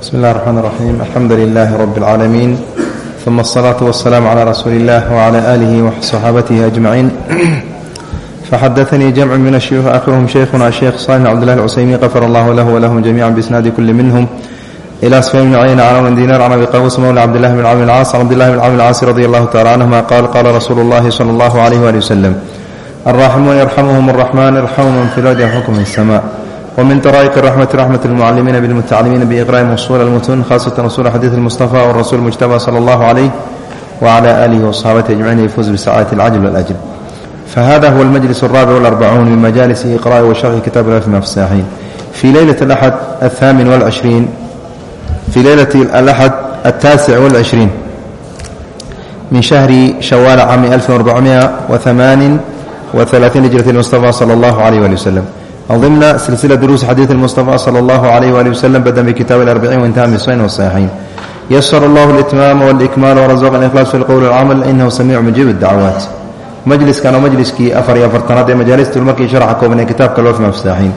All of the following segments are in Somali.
bsmi اllah الرحman الرaxيim alxamdu lilah rb اlcaalamiin ثuma الصlaaة والsلاam عlى rasuuli اllah وعlى آlih وصaxaabatihi أجmaciin faxadaثnii jamc min الshuyuخ akhirhm shaykhuna sheekh صالح bd llah الcusaymin qafar allah lah wlahm jamiعa bisnaadi kuli minhm إlى sfyan bn cayna cn bn dinar can abi qawus mawla cabdillahi bn cami اlcaas can cabdillahi bn cami اlcaasi radi allahu tacala canhuma qaal qala rasuulu اllahi slى اllah عlيh wali wsلم الراحمون يرحمهم الرحمن ارحموا من في الأرض يرحمكم في السماء ومن طرائق الرحمة رحمة المعلمين بالمتعلمين بإقراء وصول المتون خاصة وصول حديث المصطفى والرسول المجتبى صلى الله عليه وعلى آله وصحابته أجمعين يفوز بسعادة العجل والأجل فهذا هو المجلس الرابع والأربعون من مجالس إقراء وشرح كتاب الألف مفساحين في ليلة الأحد الثامن والعشرين في ليلة الأحد التاسع والعشرين من شهر شوال عام 1438 هجرة المصطفى صلى الله عليه وآله وسلم ضمن سلسلة دروس حديث المصطفى صلى الله عليه وآله وسلم بدأ بكتاب الأربعين وانتهى بالصين والصحيحين يسر الله الإتمام والإكمال ورزق الإخلاص في القول والعمل إنه سميع مجيب الدعوات مجلس كان مجلسكii afar iyo afartanaad ee majaalista markii sharxa kooban ee kitaabka loo mafsaaxiin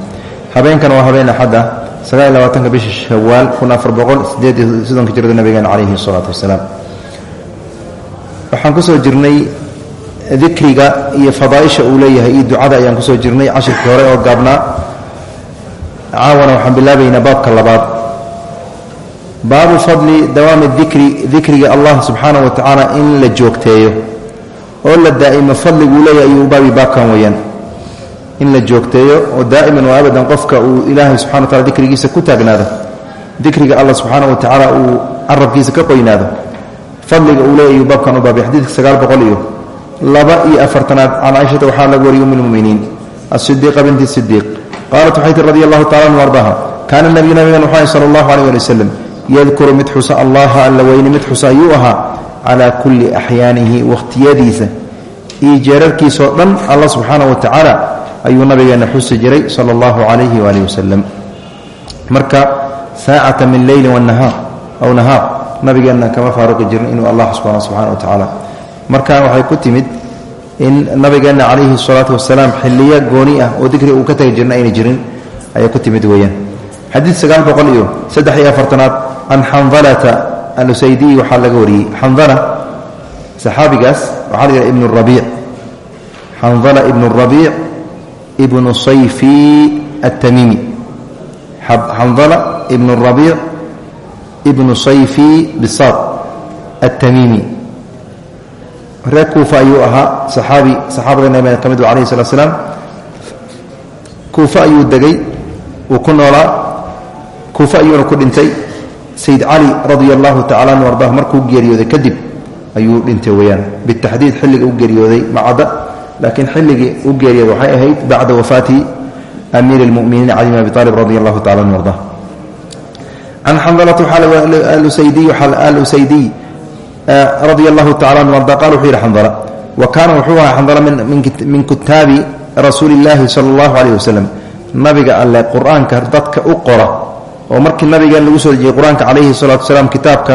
habeenkan waa habeen axadda sagaal iyo labaatanka bisha shawaal kun afar boqol sideed iyo soddonka jirada nabigeena calayhi salaatu wasalaam waxaan kusoo jirnay dikriga iyo fadaaisha uu leeyahay iyo ducada ayaan ku soo jirnay cashirkii hore oo gaabnaa. Caawana waxaan bilaabaynaa baabka labaad. Baabu fadli dawaami dikri dikriga allah subxaana wa tacaala in la joogteeyo. Oo la daa'imo fadliguu leeyahay ayuu baabi baabkan weyaan in la joogteeyo oo daa'iman wa abadan qofka uu ilaahay subxana wa tacala dikrigiisa ku taagnaado. Dikriga allah subxaana wa tacaala uu carabkiisa ka qoynaado. Fadliga uu leeyahy ayuu baabkan u baabay xadiidka sagaal boqol iyo laba iyo afartanaad can caaishata waxaa laga wariyay um lmuminiin asidiiqa binti sidiiq qaalat waxay tii radi allahu tacala anu ardaha kaana nabiyu nabigan wuxuu sala allahu aleyh ali wasalam yadkuru mid xusa allaha alla weyne mid xusa ayuu ahaa calaa kulli axyaanihi wakhtiyadiisa iyo jeerarkiisao dhan alla subxaana wa tacaala ayuu nabigeena xusi jiray sala allahu calayhi waalihi wasalam marka saacata min leyli wanahaar aw nahaar nabigeenna kama faaruqi jirin inuu allah xusbaana subxana wa tacaala markaan waxay ku timid in nabigeenna calayhi salaatu wasalaam xiliyo gooni ah oo dikri uu ka tagi jirna ayna jirin ayay ku timid weyaan xadiid sagaal boqol iyo saddex iyo afartanaad can xandalata alusaydiyi waxaa laga wariyey. Xandala saxaabigaas waxaa la yidhaha ibnu rabiic xandala ibnu rabiic ibnu sayfi atamiimi xandala ibnu rabiic ibnu sayfi bisaad atamiimi reer kuufa ayuu ahaa. Saxaabi saxaabada nabiga ka mid u alayhi salatu kuufa ayuu degay uu ku noolaa. Kuufa ayuuna ku dhintay. Sayid cali radia allahu tacala anu ardah markuu geeriyooday kadib ayuu dhintay weyaan bitaxdiid xilliga u geeriyooday macadda laakiin xilligii u geeriyooday waxay ahayd bacda wafaati amiir اlmuminiin cali bn abi aalib radi allahu tacala anu ardah can xandalata alusaydiy radia allahu tacala anu arda qal wuxuu yidhi xandala wa kaana wuxuu ahaa xandala min kutaabi rasuuli illaahi sala allahu caleyh wasalam nabiga alle qur'aanka dadka u qora oo markii nabigeen lagu soo dejiyey qur'aanka calayhi salatu wasalaam kitaabka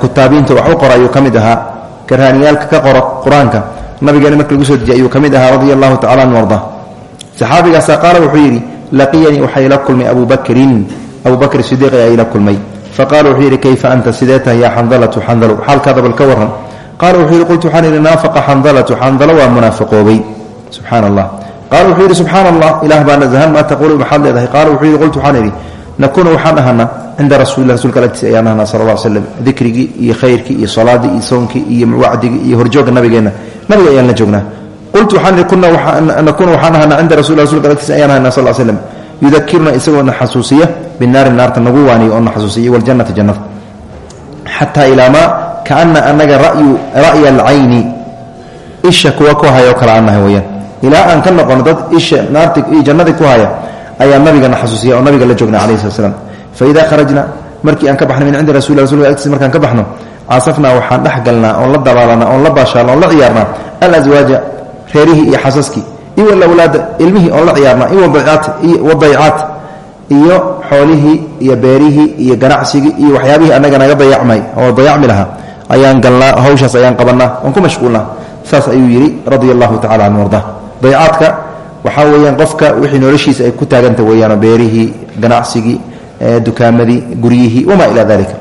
kutaabiinta wax u qora ayuu ka mid ahaa karhaaniyaalka ka qora qur'aanka nabigeena markii lagu soo dejiyey ayuu ka mid ahaa radia allahu tacala arda saxaabigaasa qaala wuxuu kulmay abu bakrin abu bakr sidiiq ayaa ila kulmay faqala wuxuu yidhi kayfa anta sidee tahay yaa xandalatu xandalo xaalkaada bal ka waran qaala wuxuu yidhi qultu waxaan idhi naafaqa xandalatu xandalo waa munaafiqoobay subxaana allah qaala wuxuu yidhi subxaana allah ilaah baa nasahan maa taquulu maxaad leedahay qaala wuxuu yidhi qultu waxaan idhi nakuunu waxaan ahanaa cinda rasuulillah rasulka agtiisa ayaan ahanaa sala alla slam dikrigii iyo khayrkii iyo salaadii iyo soonkii iyo wacdigii iyo horjoogga nabigeenna nabiga ayaan la joognaa qultu waxaan idhi nakuunu waxaan ahanaa cinda rasulillah rasulka agtiisa ayaan ahanaa sal slam yudakiruna isagoona xasuusiya binaari naarta nagu waaniyo oona xasuusiya waljannati jannada. Xataa ilaa maa kaana anaga ra'ya alcayni isha kuwa ku haya oo kale aan nahay weyaan ilaa aan ka noqono dad isha naarti iyo jannadii ku haya ayaa nabigana xasuusiya oo nabiga la joogna alayhi slat slam fa idaa kharajna markii aan ka baxno min cindi rasul rasulka agtiisa markaan ka baxno caasafnaa waxaan dhex galnaa oon la dabaalanaa oon la baashaalna oon la ciyaarnaa alaswaaja reerihii iyo xasaskii iyo alawlaada ilmihii oon la ciyaarnaa iwadaycaat iyo xoolihii iyo beerihii iyo ganacsigii iyo waxyaabihii anaga naga dayacmay oo dayacmi lahaa ayaan galnaa hawshaas ayaan qabanaa oon ku mashquulnaa. Saas ayuu yidhi radia allahu tacala anhu arda dayacaadka waxaa weeyaan qofka wixii noloshiisa ay ku taaganta weeyaanoo beerihii ganacsigii dukaamadii guryihii wamaa ilaa dalika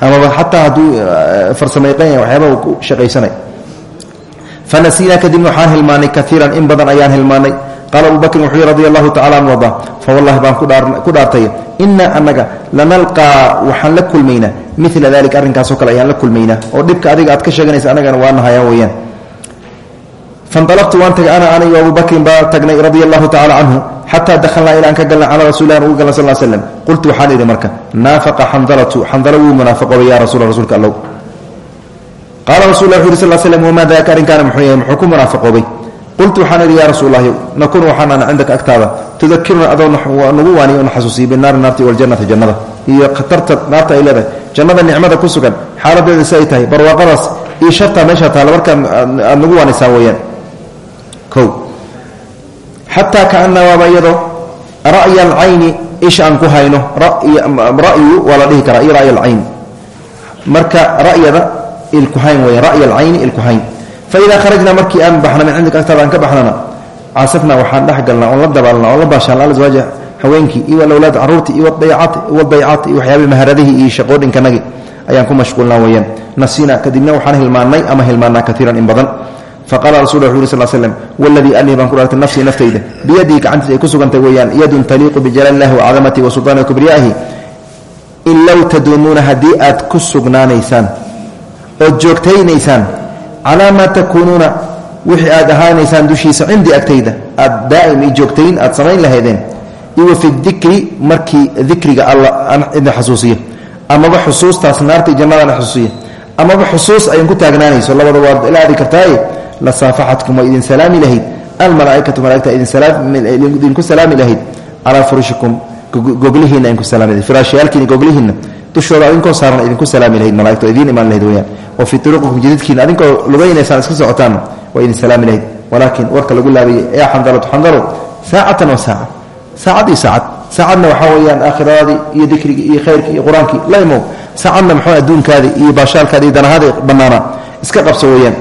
amaba xataa hadduu farsamayqan yahay waxyaaba ku shaqaysanay fanasiinaa kadibna waxaan hilmaanay kaiiran in badan ayaan hilmaanay qaala abu bakrin wuxuu radi allahu tacala an arda fa wallahi baan ku dhaartay inaa anaga lanalqaa waxaan la kulmaynaa mila dalika arrinkaasoo kale ayaan la kulmaynaa oo dhibka adiga aad ka sheeganaysa anagana waa nahayaan weyaan fanalaqtu waan tagay ana anigo abu bakrin baa tagnay radia allahu tacala canhu xataa dahalnaa ilaan ka galna cala rasulilah ugu galna sal slm qultu waxaan idhi marka naafaqa xandalatu qaala rasul yiri sal slm wamaa daaka arrinkaana muxuu yahay muxuu ku munaafaqoobay qultu waxaan idhi ya rasuul lahi nakun waxaanaan cindaka agtaada tudakiruna adoo nagu waaniy una xasuusiya binaari naarti waljannati jannada iyo khatarta naarta ay leedahay jannada nicmada ku sugan xaaladeeda si ay tahay barwaaqadaas iyo shartaa meesha taalla markaa aad nagu waanaysaa weyaan o xataa kaana waaba iyadoo ra'ya alcayni isha aan ku hayno ra'yu waa la dhihi karaa iyo marka ra'yada ilkuhayn weya ra'y alcayni ilkuhayn. Faidaa kharajnaa markii aan baxna min cindika agtaada aan ka baxnana caasafnaa waxaan dhex galnaa oon la dabaalna oon la baashaan alwaaja haweenkii iyo alawlaad caruurtii iyo wadaycaat iyo waxyaabii maharadihii iyo shaqoodhinkanagii ayaan ku mashquulnaa weyaan nasiina kadibna waxaan hilmaannay ama hilmaannaa kaiiran in badan. Faqala rasul wuxu yiri sal slm wladii anii baan ku dhaartay nafsii naftayda biyadii gacantiis ay ku sugantay weeyaan yadun taliiqu bijalaal illahi wacadamati wa sultaani kibriyaahi in low taduumuuna aad ku sugnaanaysaan ood joogtaynaysaan calaa maa takuunuuna wixii aad ahaanaysaan dushiisa cindii agtayda aad daa'im i joogtayn aad samayn lahaydeen iwa fi dikri markii dikriga alla idin xasuusiyo amaba xusuustaas naartai jannadaan xasuusiyo amaba xusuus ayan ku taagnaanayso labada waad ila aadi kartaaye lasaafaxatkum waa idin salaami lahayd almalaaikatu malaigta idinku salaami lahayd calaa furushikum goglihiina idinku salaami firaashyaalkiina goglihiinna dushooda adinkoo saaran idinku salaami lahayd oo idiin imaan lahayd weyaan wa fii turuqikum adinkoo lugaynaysaan iska socotaan waa idin salaami lahayd walaakiin warka lagu laabayay yaa xandalatu xandalo saacatan wa saaca saacad saacad. Saacadna waxaa weeyaan aakhiradaadii iyo dikrigii iyo khayrkii iyo qur'aankii la imow. Saacadna muxuu adduunkaadii iyo baashaalkaadi iyo bannaanaa iska qabso weeyaan.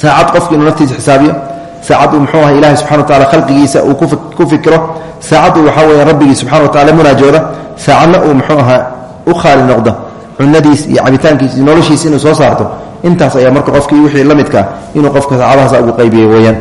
Saacad qofki inuu xisaabiyo saacad uu mxuu aha ilahay subxana wa tacala khalqigiisa uu ku fikiro. Saacad uu waxaa weya rabbigii subxana wa tacala munaajooda. Saacadna uu muxuu ahaa u khaali noqdo cunadiis iyo cabitaankiis iyo inuu soo saarto. Intaas ayaa marka qofkii wixii la midkaa inuu qofka saacadahaas ugu qaybiyey weyaan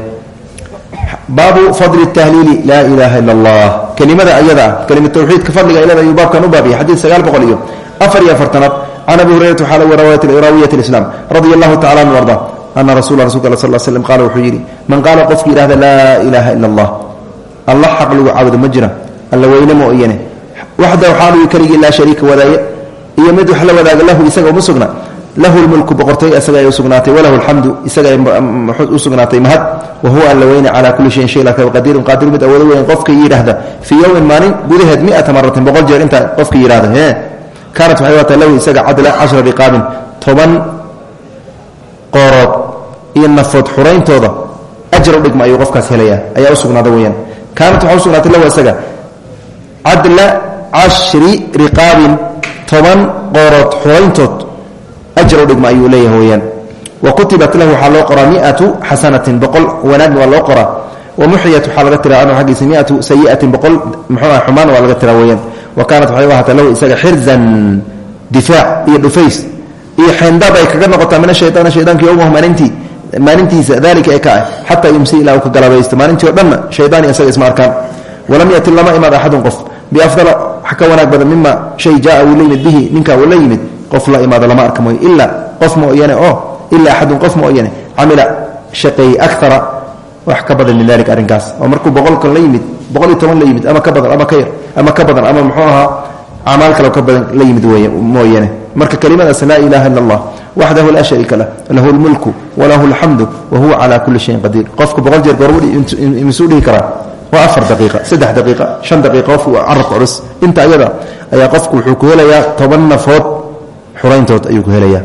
baabu fadli tahliili laa ilaaha ila allah. Kelimada ayada ah kelima tawxiidka fadliga ilada ayuu baabkan u baabiyay xadiid sagaal iyo afar iyo afartanaad can abi hurayrata waxaa lagu raawiyat lislaam radia allahu tacala anu arda ana rasul rasulka al sal slm qaala wuxuu yidhi man qaala qofki yidhahda laa ilaaha ila allah allah xaq lagu caabudo ma jira alla weyne mooyane waxdahu xaalugi keligii laa shariika wadaaye iyo mid wax la wadaaga lahu isaga uma sugna lahu lmulku boqortay isaga ay usugnaatay walahu alxamdu isaga ay u sugnaatay mahad wa huwa alla weyne calaa kulli shayin shay laka qadiirun qaadir mid awoodo weyn qofka yidhaahda fii yowmin maalin gudaheed miata maratin boqol jeer intaa qofka yidhahda kaanat waxay waataa lahu isaga cadla cashra riqaabin toban qoorood iyo nafood xurayntooda ajar u dhigma ayuu qofkaas helaya ayaa usugnaada weyaan kaanat waxaa usugnaatay lahu isaga cadla toban qoorood xurayntood ajar u dhigma ayuu leeyahay weyaan wa kutibat lahu waxaa loo qoraa miatu xasanatin boqol wanaagna waa loo qoraa. Wa muxiyat waxaa laga tiraa anhu xaggiisa miatu sayiatin boqol muxuu ah xumaana waa laga tiraa wa kaanat waxay u ahaatay lahu isaga xirzan difaac iyo dhufays iyo xeendaab ay kaga noqotaa min ashayaan shaydaanki yowmahu maalintii maalintiisa dalika ee ka ah xataa yumsi ilaa uu ka galabaysto. Maalintii o dhanna shaydaan isaga isma arkaan. Walam yati lama imaad axadun qof. Biafdala wax ka wanaag badan mima shay jaa uu la yimid bihi ninka uu la yimid qof la imaado lama arka mooy ilaa qof mooyane oo ilaa axadun qof mooyane camila shaqeeyey akara wax ka badan min dalik arrinkaas. Oo markuu boqolkan la yimid boqol iyo toban la yimid ama ka badan ama ka yar ama ka badan ama muxuu ahaa acmaal kale ka badan la yimid mooyane marka kelimadaas laa ilaha ila allah waxdahu laa shariika lah lahu lmulku walahu alxamdu wa huwa cala kulli shayin qadiir qofku boqol jeer goormisuu dhihi karaa waa afar daqiiqa saddex daqiiqa shan daqiiqa qofku carabka culus inta ayada ayaa qofku wuxuu ku helayaa toban nafood xurayntood ayuu ku helayaa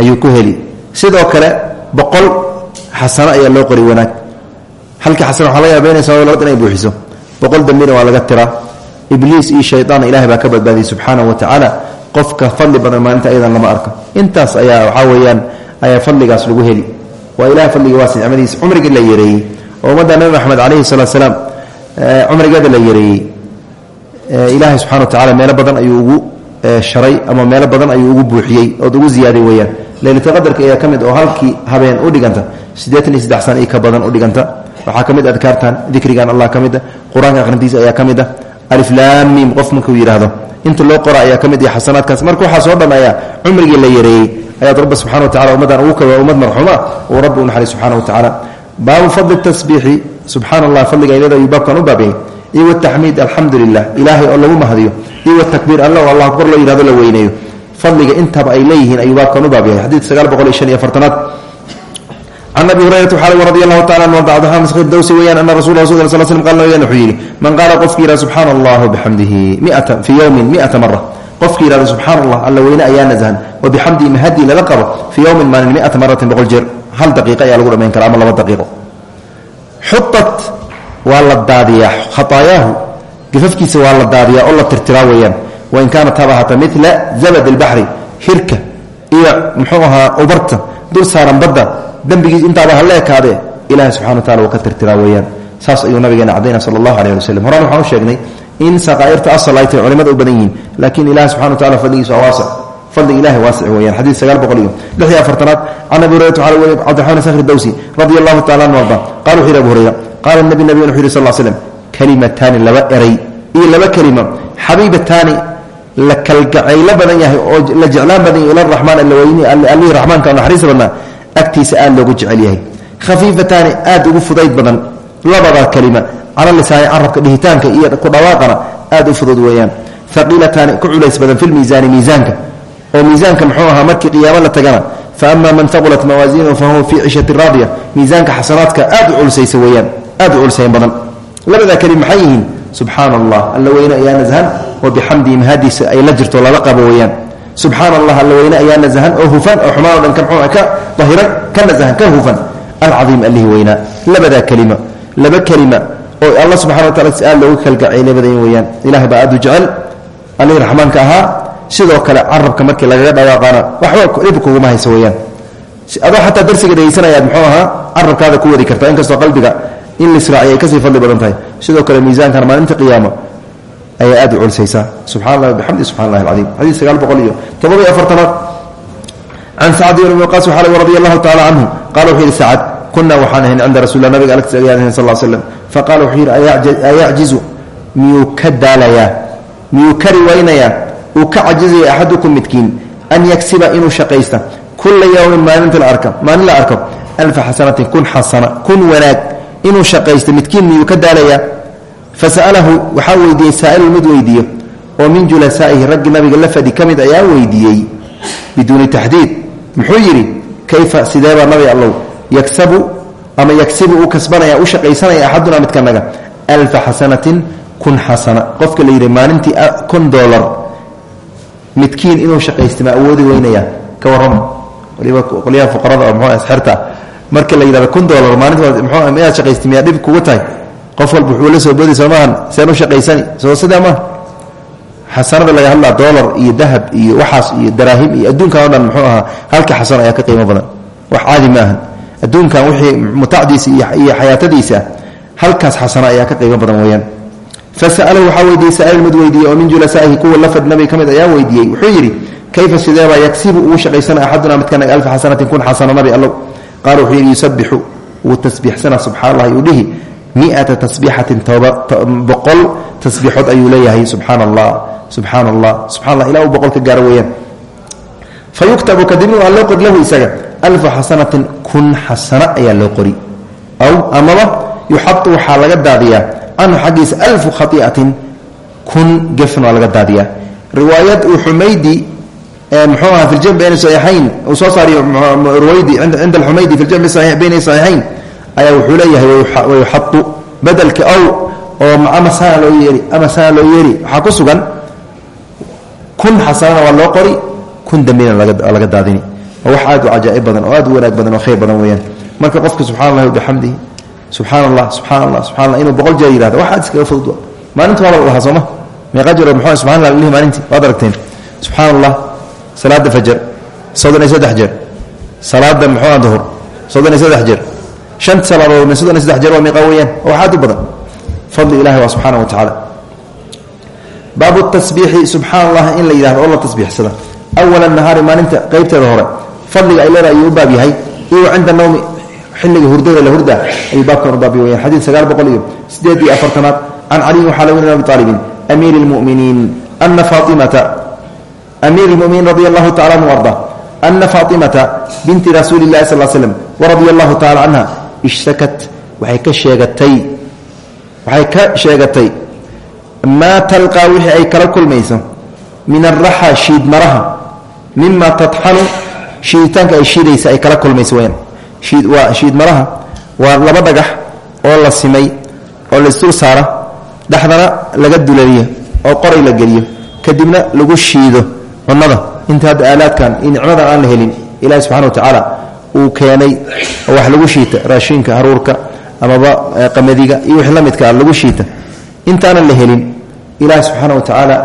ayuu ku heli sidoo kale boqol xasano ayaa loo qori wanaag halkii xasano waxaa laga yaaba inay sabab labad inay buuxiso boqol dambina waa laga tiraa ibliis iyo shaydaanna ilahay baa ka badbaadiyey subxaanahu wa tacaala qofka fadli badan maalinta ayadan lama arko. Intaas ayaa waxaa weeyaan ayaa fadligaas lagu heli. Waa ilahay fadliga waasi nicmadiisa cumrigii la yareeyey. Oo nabi maxamed calayhi salatu salaam cumrigeeda la yareeyey. Ilaahay subxana wa tacala meelo badan ayuu ugu sharay ama meelo badan ayuu ugu buuxiyey ood ugu ziyaaday weeyaan. Leylataqadarka ayaa ka oo halkii habeen u dhiganta siddeetan iyo saddex sana i ka badan u dhiganta. Waxaa ka adkaartan dikrigan allah ka mid a qur'aanka akhrintiisa ayaa ka aliflaamim qof markuu yidhaahdo. Inta loo qora ayaa ka mid iyo xasanaadkaas. Marka waxaa soo ayaa cumrigii la yareeyey ayaad rabbi subxana wa tacala ummaddan ugu kaba ummad marxuuma uu rabbi u naxariy subxana wa tacaala. Baabu fadli tasbiixi subxaana allah fadliga ay leedahay baabkan u baabiyey. Iyo wataxmiid alxamdu lilah ilaahay oo lagu mahadiyo. Iyo watakbiir alla oo allah akbar loo yihahdo la weyneeyo. Fadliga intaba ay leeyihiin ayuu baabkan u baab yahay xadiid sagaal boqol iyo shan iyo afartanaad can abi hurayrata waxaa radi allahu tacala an cabdiraxman skir dawsi weyaan ana rasul rasul sl slm qal nabigan wuxuu yidhi man qaala qofki yihahdo subxaana allah bixamdihi miata fii yowmin miata mara qofki yihahdo subxaana allah alla weyne ayaa nasahan wa bixamdihi mahadii lala qabo fii yowmin maalin miata maratin boqol jeer hal daqiiqa ayaa lagu dhamayn kara ama laba daqiiqo xutat waa la daadiyaa khaطaayaahu gafafkiisa waa la daadiyaa oo la tirtiraa weeyaan wain kaanat haba hata mila zabad اlbaxri hirka iyo muxuu ahaa ubarta dul saaran badda dembigiis intaaba hala ekaadee ilahi subxana wa tacala waa ka tirtiraa weeyaan. Saas ayuu nabigeena cadayna sala allahu aleh ali waslm horaan waxaan u sheegnay in saqaa'irta asal ay tahay culimada u badan yihiin laakiin ilahi subxana wa tacala fadligiisa waa waasic. Fadliga ilahi waasic weeyaan. Xadiid sagaal boqol iyo lix iyo afartanaad can abi hurayrata waxaa weriy cabdiraxmaan sakhri dawsi radia allahu tacala anhu arda. Qala wuxu yidhi abu hurayra qaala nabi nabigan wuxu yidhi sal slm kalimataani laba eray. Iyo laba kelima xabiibataani la kalgacaylo badan yahay oo la jeclaan badan yahay ila raxmaan allaweyni allihii raxmaanka oo naxariista badnaa agtiisa aad loogu jecel yahay. Khafiifataani aad ugu fudayd badan labada kelima cala lisaani carabka dhihitaanka iyo ku dhawaaqana aad u fudud weeyaan. Haqiilataani ku culays badan fi lmiisaani miisaanka oo miisaanka muxuu ahaa markii qiyaamo la tagana fa ama man haqulat mawaasiinuhu fa huwa fii cishati raadiya miisaanka xasanaadka aad u culsaysa weeyaan aad u badan. Labadaa kelima maxay yihiin? Alla weyne ayaa nasahan oo bixamdihi mahadiisa ay la jirto lala qabo weeyaan. Subxaana allah alla weyne ayaa nasahan oo hufan oo xumaan o dhan ka mxuu ka nasahan ka hufan. Alcaiim allihii weynaa labadaa kelima. Laba kelima oo alla subxana wa tacala si aad loogu kalgacaylay badan weyaan ilahay baa aad u jecel sidoo kale carabka markii lagaga dhawaaqaana waxba dhib kuguma hayso weyaan adoo xataa darsiga dhegaysanayaad muxuu ahaa carabkaada ku wadi kartaa inkastoo qalbiga in lisraaciy ay ka sii fadli badan tahay. Sidoo kale miisaankan maalinta qiyaama ayaa aad u culsaysaa subxana allah bixamdi subxana allahi alcaiim boqol iyo toddoba-iyo afartanaad. Can sacd ibn waqaas waxaa lg radi allahu tacala canhu. Qala wuxuu yidhi sacad kunaa waxaan ahayn cinda rasul nabiga alagtiis ayaan ahayn sal slam faqala wuxuu yidhi ayacjizu miyuu ka daalayaa miyuu ka an yagsiba inuu shaqaysta. Kula yowmin maalinta la arka maalin la arko alfa xasanatin kun xasana kun wanaag inuu shaqaysto midkiin miyuu fasa'alahu waxaa weydiiyey saa'ilun mid weydiiyo oo min julasaa'ihi raggi nabiga la fadhi ka mid ayaa weydiiyey biduuni taxdiid muxuu yidhi kayfa sideebaa nabi allow yagsabu ama yagsibu u kasbanaya u shaqaysanaya axaduna midkanaga alfa xasanatin kun xasana qofka la yidhi maalintii kun dolar midkiin inuu shaqaysta ma awoodi weynaya ka warrama waliba qolyaha fuqarada oo mxu xerta marka la yidhahdo kun dolar maalinta mxuu inaad shaqaysta miyaa dhib kugu tahay qof walba wuxuu la soo boodi soo maahan seen u shaqaysani. Soo sidaa maaha xasanada laga hadlaa dolar iyo dahab iyo waxaas iyo daraahim iyo adduunkan o dhan muxuu ahaa halka xasano ayaa ka qiimo badan. Wax caadi ma ahan. Adduunkan wixii mutacdiisa iyo xayaatadiisa halkaas xasano ayaa ka qiimo badan weeyaan. Fasa'alahu waxaa weydiiyey sa'il mid weydiiyey oo min julasaa'ihi kuwa la fadh nabiga ka mid ayaa weydiiyey. Wuxuu yidhi kayfa sideebaa yagsibu ugu shaqaysana axaduna midkanaga alfa xasanatin kun xasano nabi allow? Qaala wuxuu yidhi yusabixu wuu tasbiixsana subxana allah yuu dhihi miata tasbiixatin boqol tasbiixood ayuu leeyahay subxaana allah subxaana allah subxana allah ilaa uu boqol ka gaaro weeyaan fa yuktabu kadibna waa loo qori lahu isaga alfa xasanatin kun xasano ayaa loo qori aw amaba yuxadu waxaa laga daadiyaa canhu xaggiisa alfu khaiatin kun gefn waa laga daadiyaa riwaayad uu xumaydi mxuu aha fi ljamc bayna saxiixayn uu soo saariyo ruwaydi cinda alxumaydi fi ljamci bayna saxiixayn ayaa wuxuu leeyahay wayuxadu bedelka ow oo ama sana loo yeeri ama sana loo yeeri. Waxaa ku sugan kun xasanana waa loo qori kun dambina laga daadini. Oo wax aad u cajaaib badan oo aad u wanaag badan oo khayr badan weyaan marka qofka subxana allahi bixamdihi subxaana allah subxana allah subxana allah inuu boqol jeer yihahdo wax aad iskaga fudud maalinta waaba la dhahaa sooma meeqa jiro muxuu subxana allah lihi maalintii. Waad aragteen subxaana allah salaada fajar soddon iyo saddex jeer. Salaada muxuuha duhur soddon iyo saddex jeer salaadood soddon iyo saddex jeer waa meeqa weeyaan oo aad u badan fadli ilahi waa subxaana wa tacaala baabu tasbiixi subxaan allah in la yidhahdo oo la tasbiixsada awala nahaari maalinta qeybteeda hore fadliga ay leedahay ayuu u baab yahay iyo cinda nawmi xilliga hurdada la hurda ayuu baabkan u baab yahay xadiid sagaal boqol iyo sideed iyo afartanaad can caliyin waxaa laga abi aalibin amiiri lmuminiin ana faatimata amiir lmuminiin radi allahu tacala anhu arda ana faatimata binti rasuuli llahi sal slm waradia allahu tacala canha ishtakat waxay ka sheegatay waxay ka sheegatay maa talqaa wixii ay kala kulmayso min araxa shiid maraha mima tatxanu shiiditaanka ay shiidaysa ay kala kulmayso weyaan shiid waa shiid maraha waa laba dhagax oo la simay oo laisdul saara dhexdana laga dulaliyo oo qoray la geliyo kadibna lagu shiido cunnada. Inta hadda aalaadkan iyo nicmadan aan la helin ilaahi subxana wa tacaala uu keenay wax lagu shiita raashinka haruurka amaba qamadiga iyo wix la midkaa lagu shiita intaanan la helin ilaahi subxaana wa tacaala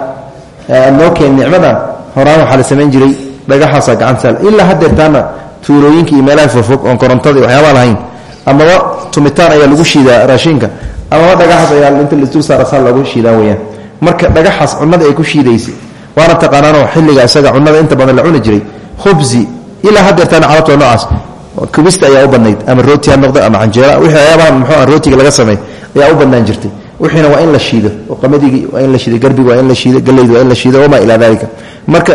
noo keen nicmadan horaan waxaa la samayn jiray dhagaxaasa gacantaal. Ilaa hadeertaana tuulooyinka iyo meelaha fogfog oon korontada waxyaabaa lahayn amaba tumitaan ayaa lagu shiidaa raashinka amaba dhagaxaas ayaa inta laisdul saara saa loogu shiidaa weyaan marka dhagaxaas cunada ay ku shiidaysay waana taqaanaanoo xilliga isaga cunada inta badan la cuni jiray khubsi ilaa hadeertaana carabta noocaas kubista ayaa u badnayd ama rooti ha noqdo ama canjeera wixii waxyaabahan muxuu rootiga laga sameey ayaa u badnaan jirtay. Wixiina waa in la shiido oo qamadigi waa in la shiido garbiga waa in la shiido gallaydu waa in la shiido wamaa ilaa dalika marka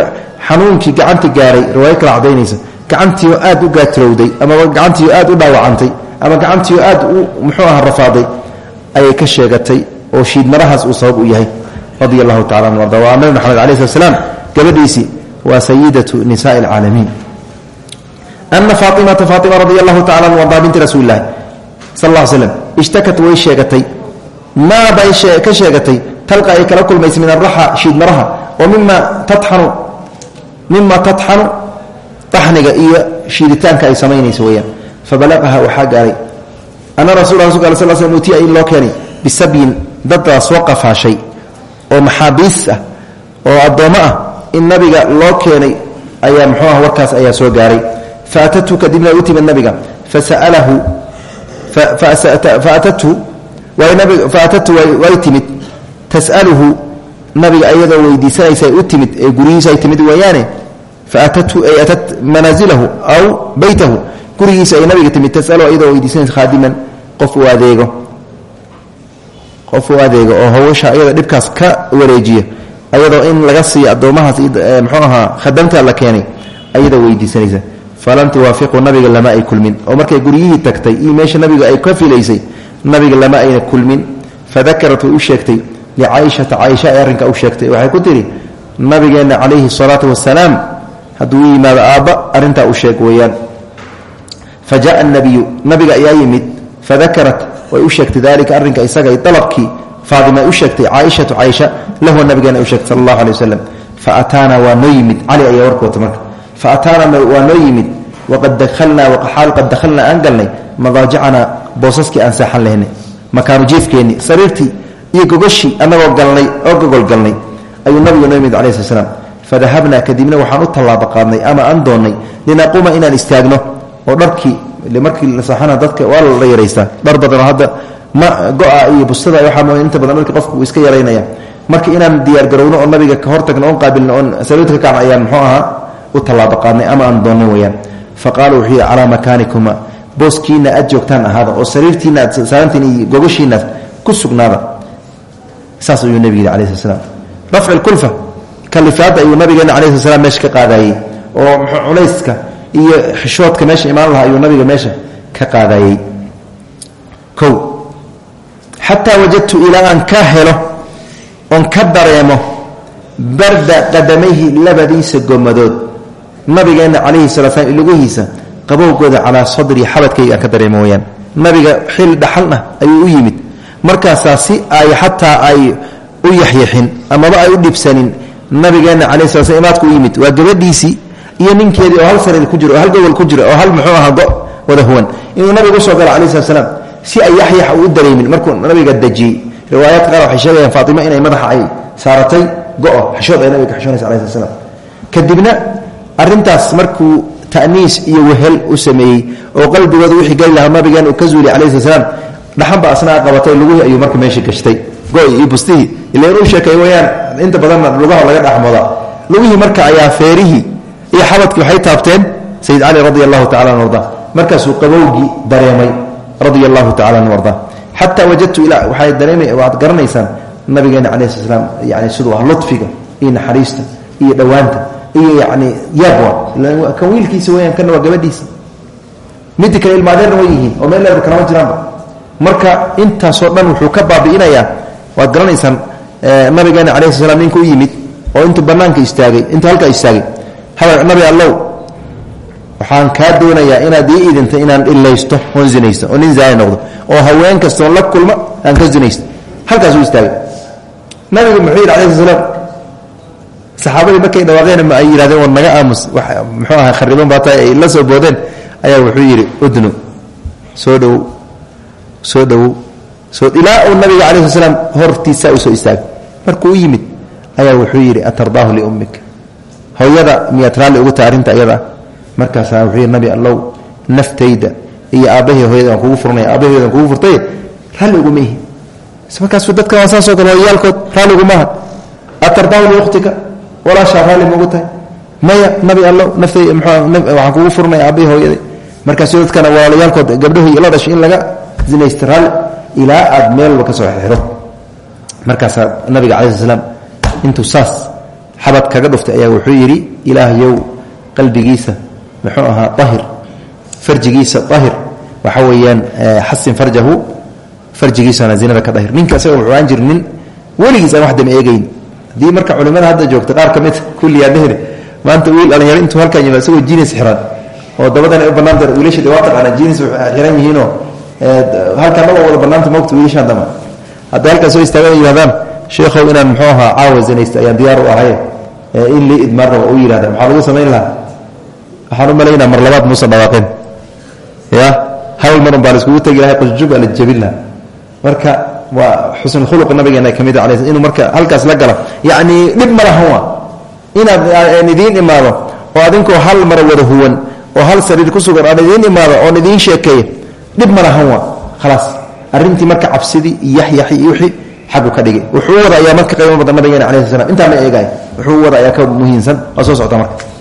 xanuunkii gacanta gaaray riwaayo kala cadaynaysa gacantiio aad u gaatirowday amaba gacantiio aad u dhaawacantay ama gacantiio aad u muxuu aha rafaaday ayay ka sheegatay oo shiidmarahaas uu sabab u yahay. Radia allahu tacala an arda. Waa nabi maxamed alai waa sayidatu nisaai alcaalamiin ana faaimata faaima radi allahu tacala an arda binti rasuuli lahi sal l slm ishtakat way sheegatay maa bay ka sheegatay talqa ay kala kulmaysa min araxa shiidmaraha oo mima taxanu mima tatxanu taxniga iyo shiiditaanka ay samaynayso weyaan fabalaqaha waxaa gaaray ana rasul rasulka sl sl utiya in loo keenay bisabyin daddaa soo qafaashay oo maxaabiis ah oo addoommo ah in nabiga loo keenay ayaa muxuu ah warkaas ayaa soo gaaray faatatu kadibna u timid nabiga fasalahu faatatu way timid tasaluhu nabiga ayadoo weydiisanaysa u timid ee gurigiisa ay timid weeyaane faatathu ay atat manaazilahu aw beytahu gurigiisa ay nabiga timid khaadiman qof uu oo hawsha ayada dhibkaas ka wareejiya ayadoo in laga siiyo addoomahaas mxuu ahaa khadamta la keenay ayadoo weydiisanaysa falan tuwaafiqu nabiga lama ay kulmin oo markay guryihii tagtay iyo meesha nabiga ay ka filaysay nabiga lama ayna kulmin fadakarat way u sheegtay licaishata caaisha ay arrinka u sheegtay waxay ku tidhi nabigeenna calayhi salaatu wasalaam hadduu yimaado aabba arrintaa u sheeg weeyaan fa nabiyu nabiga ayaa yimid way u sheegtay dalika arrinka isaga dalabkii faadima ay u sheegtay caaishatu caaisha lahu nabigeena u sheegtay sal allahu alay wasalam faataana waa noo yimid cali ayaa faataana waa noo yimid waqad dahalnaa xaal qad dakhalnaa aan galnay madaajicanaa boosaskii aan seexan lahnay makaanu jiifkeenni sariirtii iyo gogoshii annagoo galnay oo gogol galnay ayuu nabigu noo yimid cala sl slam fadahabnaa kadibna waxaan u tallaabo qaadnay ama aan doonnay linaquuma inaan istaagno oo dharkii markii la saxana dadka waa la yaraystaa dhar badanoo hadda oo nabiga ka hortagno oon qaabilno oon sariirta ka kacno muxuu ahaa u tallaabo qaadnay ama aan doonnay weyaan fa qaala wuxuu yidhi calaa makaanikuma ahaada oo sariirtiina aad saarantiin ku sugnaada. Saas ayuu nebigu yidhi alai sl slam rafci kulfa kalifaadda ayuu nabigeena cala sl slam ka qaadayey oo muxuu culayska iyo xishoodka meesha imaan lahaa ayuu nabiga meesha ka qaadayey. O xataa wajadtu ilaa aan ka helo oon ka dareemo barda qadamayhi labadiisa gomadood nabigeenna calayhi sala slam lugihiisa qabowgooda calaa sadrii xabadkayga aan ka dareemo weyaan nabiga xil dhaxalna ayuu u yimid. Markaasaa ay xataa ay u yaxyaxin amaba ay u dhibsanin. Nabigeenna calayi sala slam imaadku u yimid waa gabadhiisii iyo ninkeedii oo hal sariir ku jiro hal gobol ku jiro oo hal muxuu ahaa go wada huwan. Inuu nabiga u soo galo calayi slat si ay yaxyax u dareemin. Markuu nabiga dejiyey riwaayaadka qaar waxay sheegayaan inay madaxa ay saaratay go-o xishood ay nabiga ka xishoonaysa alai slat slam kadibna arrintaas markuu ta'niis iyo wehel u sameeyey oo qalbigooda wixii geli lahaa nabigeen uu ka calayi slat slam dhaxanba asnaa qabatay luguhi ayuu marka meesha gashtay. Go- bustihii ila inuu sheekay wayaan inta badanna lugaha laga dhexmoodaa lugihii marka ayaa feerihii iyo xabadkii waxay taabteen sayid cali radi tacala an arda markaasuu qabowgii dareemay allahu tacala an arda xataa wajadtu waad garanaysaan nabigeena sla slam yani siduu ah ludfiga iyo naxariista iyo dhowaanta iyo yani yabwa kan wiilkiisa weyaan kana waa gabadhiisa. Midii kale ilmaadeerna way yihiin oo meel kalama jiraanba. Marka intaasoo dhan wuxuu ka baabi'inayaa waad garanaysaan nabigeena calayi sla slam u yimid oo intuu banaanka istaagay intuu halkaa istaagay. Nabi allow waxaan kaa doonayaa inaad ii idinta inaan ilaysto oon zinaysto oo nin zaani noqdo oo haween kastoon la kulma aan ka zinaysto. Halkaasuu istaagay. Nabigu muxuu yidhi alai sl saxaabadii markay dhawaaqeen ma ay yidhahdeen war naga aamus. Muxuu ahaa khariban baa tahay ay la soo boodeen. Ayaa wuxuu yidhi udnu soo dhowow soo dhowow soo ilaa uu nabiga calayi sl slam u soo istaagay markuu u yimid ayaa wuxuu yidhi atardaahu liummik hooyada miyaad raalli ugu tahay arrinta iyada markaasaa wuxuu yidhi nabi allow naftayda iyo aabbahay hooyada aan kugu furnay aabbahay hooyada aan kugu furtay raalli uguma ihi. Markaas dadka waa saasoo kale hooyayaalkood raalli ugumaha atardaahu liukhtika walaashaa raalli maugu tahay. Maya nabi allow naftay waxaan kugu furnay aabbahay hooyaday. Markaasu dadkana walaalayaalkood gabdhahoy la dhashay in laga zinaysta raalli ilaa aad meel walba ka soo xiro markaasaa nabiga calayi sl slam intuu saas xabad kaga dhuftay ayaa wuxuu yidhi ilaahyow qalbigiisa muxuu ahaa ahir farjigiisa ahir waxa weeyaan xasin farjahu farjigiisana zinada ka dahir ninka isaga wuxuu aan jiri nin weligiis aan haddii marka culimada hadda joogta qaar ka mid kulliyaa dhehri maanta wiil dhalinyaro intuu halkan yimaad isagoo jinis xiran oo dabadan ay u bannaanta wiilasha taqaana jinis xiran yihiinoo halkan dhaba wada bannaanta moogta wiilashaan dama. Hadday halkaa soo istaagan yihahdaan sheekhow inaan muxuu ahaa caawa zinaysta ayaan diyaar u ahay. In lii idmaan raba u yihahda maxaa lagu samayn lahaa. Waxaan u malaynaa mar labaad muusan dhawaaqeen ya hal mar un baa laiskugu tegi lahay qusjub baa la jebin lahaa. Marka waa xusn khuluq nabigeena ka mid inuu marka halkaas la gala yacni dhib ma lahan inaad idiin imaado oo adinkoo hal mara wada huwan oo hal sariir ku sugan aan idiin imaado oon idiin sheekeeya dhib ma lahan wa khalaas arrintii marka cabsidii iyo yaxyaxi iyo ka dhigay. Wuxuu wada ayaa marka qiimo badan nabigeena calayi sl slam intaa ma eegaay wuxuu wada ayaa ka muhiimsan oo soo marka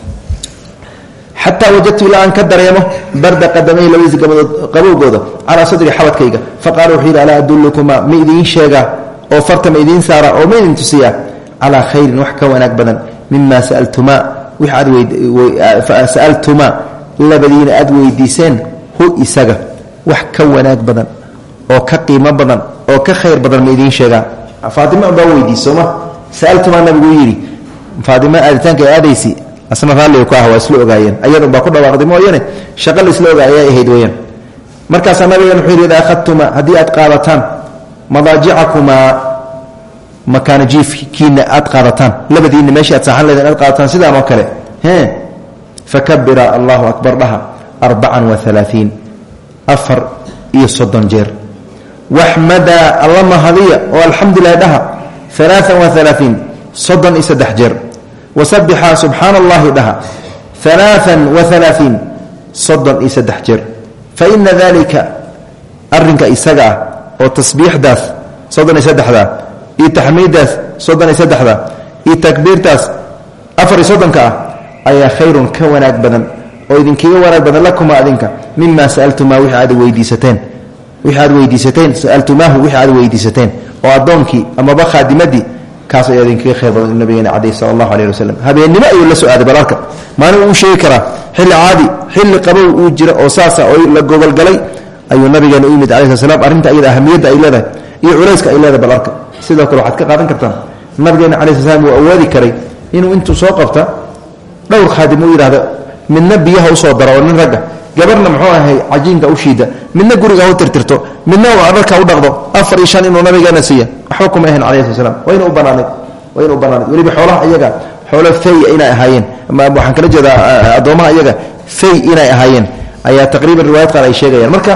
xataa wajadtu ilaa aan ka dareemo barda qadamay labadiisa gabadood qabowgooda calaa sadri xabadkayga faqaala wuxuu yidhi alaa adullukumaa? Ma idiin sheegaa oo farta ma idiin saara oo ma idin tusiyaa? Calaa khayrin wax ka wanaag badan. Mima sa'altumaa? Sa'altumaa? Labadiina aad weydiiseen hu isaga. Wax ka wanaag badan oo ka qiimo badan oo ka khayr badan ma idiin sheegaa. Faatima baa weydiis sooma sa'altumaa nabiguu yidhi faatima aaditaanka aadaysi asna raalliga ku ah waa ogaayeen. Ayadun baa ku dhawaaqday mooyane shaqa la isla ogaay ayay ahayd weyaan markaasaa nabigan wuxuu yidhi akhadtuma haddii aad qaadataan madaajicakumaa makaana jiifkiina aad qaadataan labadiinna meeshii aad saaxan leedeen aad qaadataan sidaan oo kale e fakabira allahu akbar dhaha arbacan wa alaaiin afar iyo soddon jeer. Waxmadaa alla mahadiya oo dhaha alaaan wa alaaiin soddon iyo saddex jeer wasabixa subxaana allahi dhaha alaaan wa alaaiin soddon iyo saddex jeer fa ina dalika arinka isaga ah oo tasbiixdaas soddon iyo saddexda iyo taxmiiddaas soddon iyo saddexda iyo takbiirtaas afar iyo soddonka ah ayaa khayrun ka wanaag badan oo idinkaga wanaag badan lakuma adinka mima sa'altumaa wixii aad weydiisateen wixii aad weydiisateen sa'altumaahu wixii aad weydiisateen oo addoonkii amaba khaadimadii kaas ayaa idinkaga khayr badan nabigeena calayh sala allahu aleyh wasalam habeennimo ayuu la soo aaday balarka maalin uu sheegi karaa xilli caadi xilli qabow uu jira oo saasa oo la gogolgalay ayuu nabigeena u yimid cala sl slam arrinta ahamiyadda ay leedahay iyo culayska ay leedahay balarka sidoo kale waxaad ka qaadan kartaan nabigeena cala sl slam wuu awoodi karay inuu intuu soo qabta dhowr khaadim uu yidhahdo midna biyaha u soo daro oo nin ragga. Gabarna muxuu ahay cajiinka u shiida midna guriga u tirtirto midna dharka u dhaqdo afar iyo inuu nabigeena siiya. Waxba kuma ahan cala sl slam wayna u banaanayd wayna u banaanayd xoolaha iyaga xoolo fey inay ahaayeen. Waxaan kala jeedaa addoommaha iyaga fey inay ahaayeen. Ayaa taqriiban riwaayad qaar ay sheegayaan. Marka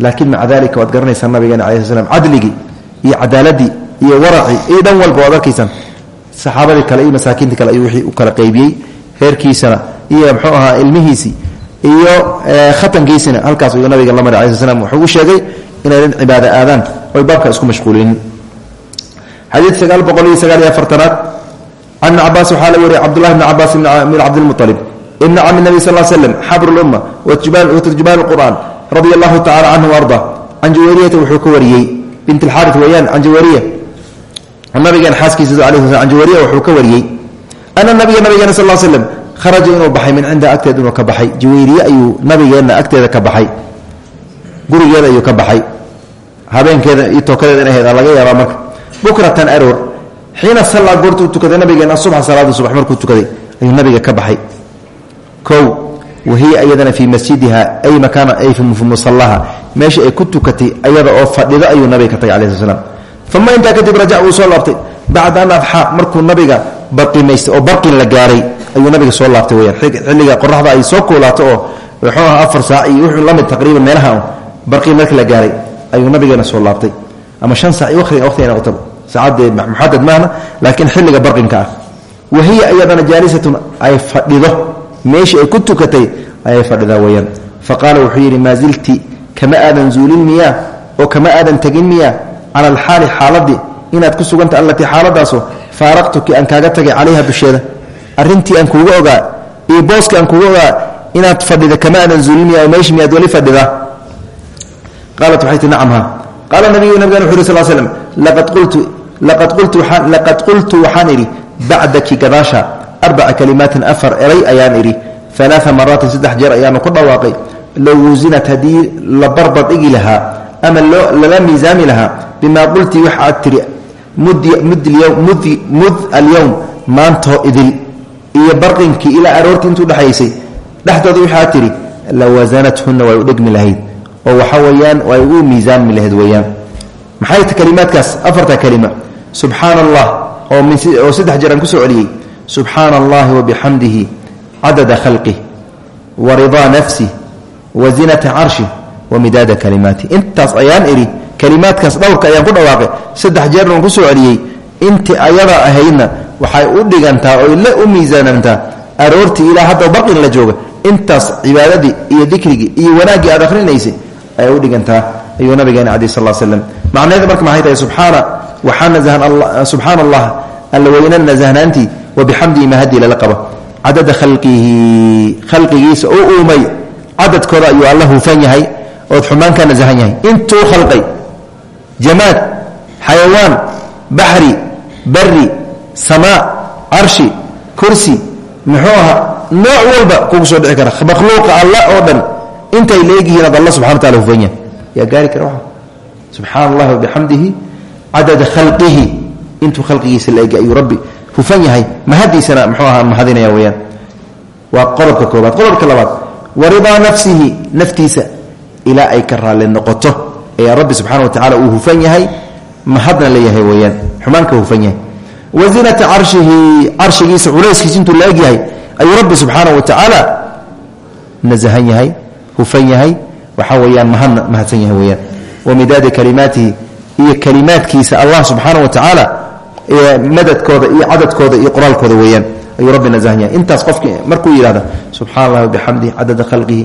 laakiin maca dalika waad garanaysaa nabigeena cala sl slam iyo cadaaladii iyo waracii iyo dhan walba waad arkaysaan. Saxaabadii kale iyo masaakiintii kale ayuu wixii u kala qaybiyey reerkiisana iyo mxuu ahaa ilmihiisii iyo khatankiisina. Halkaas ayuu nabiga la maray ala sl slam wuxuu u sheegay inaynan cibaado aadaan. Oy baabka isku mashquulinin xadiid sagaal boqol iyo sagaal iyo afartanaad. Can ibni cabaas waxaa la wariyay cabdullahi bni cabaas min cabdilmualib ibni cami nabi sal slm xabru lumma waturjumaan qur'an radia allahu tacala canhu arda. Can jawariyata wuxuu ka wariyey bint alxaari weyaan can jawariya. Nabigan xaaskiisa an jawariya wuxuu ka wariyey ana nabiga nabigeena sal l slm kharaja inuu baxay min cinda agteeda inuu ka baxay. Jawayriye ayuu nabigeenna agteeda ka baxay. Gurigeeda ayuu ka baxay. Habeenkeeda iyo tookadeeda in ahayd laga yaabaa marka. Bukratan aroor. Xiina sallaa goortuu tukaday nabigeena subxa salaada subax markuu tukaday ayuu nabiga ka baxay. Kow wahiya iyadana fii masjidiha ay makaana ay fi musallaha. Meesha ay ku tukatay ayada oo fadhido ayuu nabiga ka tagay cala sl slam uma kadib rajac wuu soo laabtay. Bacda an adxaa markuu nabiga baimaystay oo barqin la gaaray ayuu nabiga soo laabtay weyaan xilliga qoraxda ay soo kuulaato oo wuxuu aha afar saac iyo wuxuu la mid taqriiban meelaha barqin markii la gaaray ayuu nabigeena soo laabtay. Ama shan sac iyo watiga waqtiga noqotaba saacadee muxadad maahna laakiin xilliga barqinka ah. Wahiya iyadana jaalisatun ay fadhido. Meeshii ay ku tukatay ayay fadhidaa weyaan fa qaala wuxuu yidhi maa zilti? Kama aadan zuulin miyaa? Oo kama aadan tegin miyaa? Cala alxaali xaaladii inaad ku suganta allatii xaaladaasoo faaraqtuki aan kaaga tagay calayha dusheeda arintii aan kuuga ogaa iyo booskii aan kuuga ogaa inaad fadhida kama aadan zuulimiya oo meeshi miyaad weli fadhidaa qaalat waxay ti nacam qaala nabiyu nabigan wuxu sal slm laqad qultu laqad qultu waxaan idhi bacdaki gadaasha arbaca kalimaatin afar eray ayaan idhi alaaa maraatin saddex jeer ayaanu ku dhawaaqay low wusinat haddii la barbar dhigi lahaa ama lala miisaami lahaa bimaa qulti wax aad tiri mud alyowm maantoo idil iyo barqinkii ilaa aroortii intuu dhexaysay dhexdooda waxaad tidhi la wasanathunna way u dhegmi lahayd. Oo waxa weyaan way u miisaami lahayd weyaan maxay kalimaadkaas? Afarta kalima subxaana allah oo saddex jeer aan ku soo celiyey. Subxaana allahi wabixamdihi cadada khalqih wa ridaa nafsih wa zinata carshih wa midaada kalimaatih intaas ayaan idhi kalimaadkaas dhowrka ayaan ku dhawaaqay. Saddex jeerna waan ku soo celiyey. Intii ayada ahaydna waxay u dhigantaa oy la u miisaanantaa aroortii ilaa hadda barqin la jooga. Intaas cibaadadii iyo dikrigii iyo wanaaggii aad ahrinaysay ayay u dhigantaa ayuu nabigeena cadi sal slm macnaheedu marka maxay tahay? Subxaana waxaa subxaana allah alla weynan nasahnaantii wa bixamdihi mahadii lala qaba cadada khalqihi khalqigiisa u uumay cadadkooda ayuu alla hufan yahay ood xumaan ka nasahan yahay khalqay jamaad xayawaan baxri bari samaa carshi kursi muxuu nooc walba kugu soo dhici kara. Makhluuqa alla oo dhan intay leegyihiin ad alla subxana wataala hufan yahay. Yaa gaari kara waa subxaana allahi wabixamdihi cadada khalqihi intuu khalqigiisa laegi ayuu rabbi hufan yahay. Mahadiisana muxuu ahaa mahadinaya weyaan waa qodobka koobaad. Qodobka labaad wa ridaa nafsihi naftiisa ilaa ay ka raalli noqoto. Ee rabbi subxana wa tacala uu hufan yahay mahadna leeyahay weyaan xumaanka hufan yahay wa zinata carshihi carshigiisa culayskiisa intuu la egyahay ayuu rabbi subxaana wa tacaala nasahan yahay hufan yahay waxaa weyaan mahadna mahadsan yahay weyaan wa midaadi kalimaatihi iyo kalimaadkiisa allah subxaana wa tacaala madadkooda iyo cadadkooda iyo qoraalkooda weeyaan. ayuu rabbi nasahan yahay. intaas qofkii markuu yidhahda subxana allah bixamdihi cadada khalqihi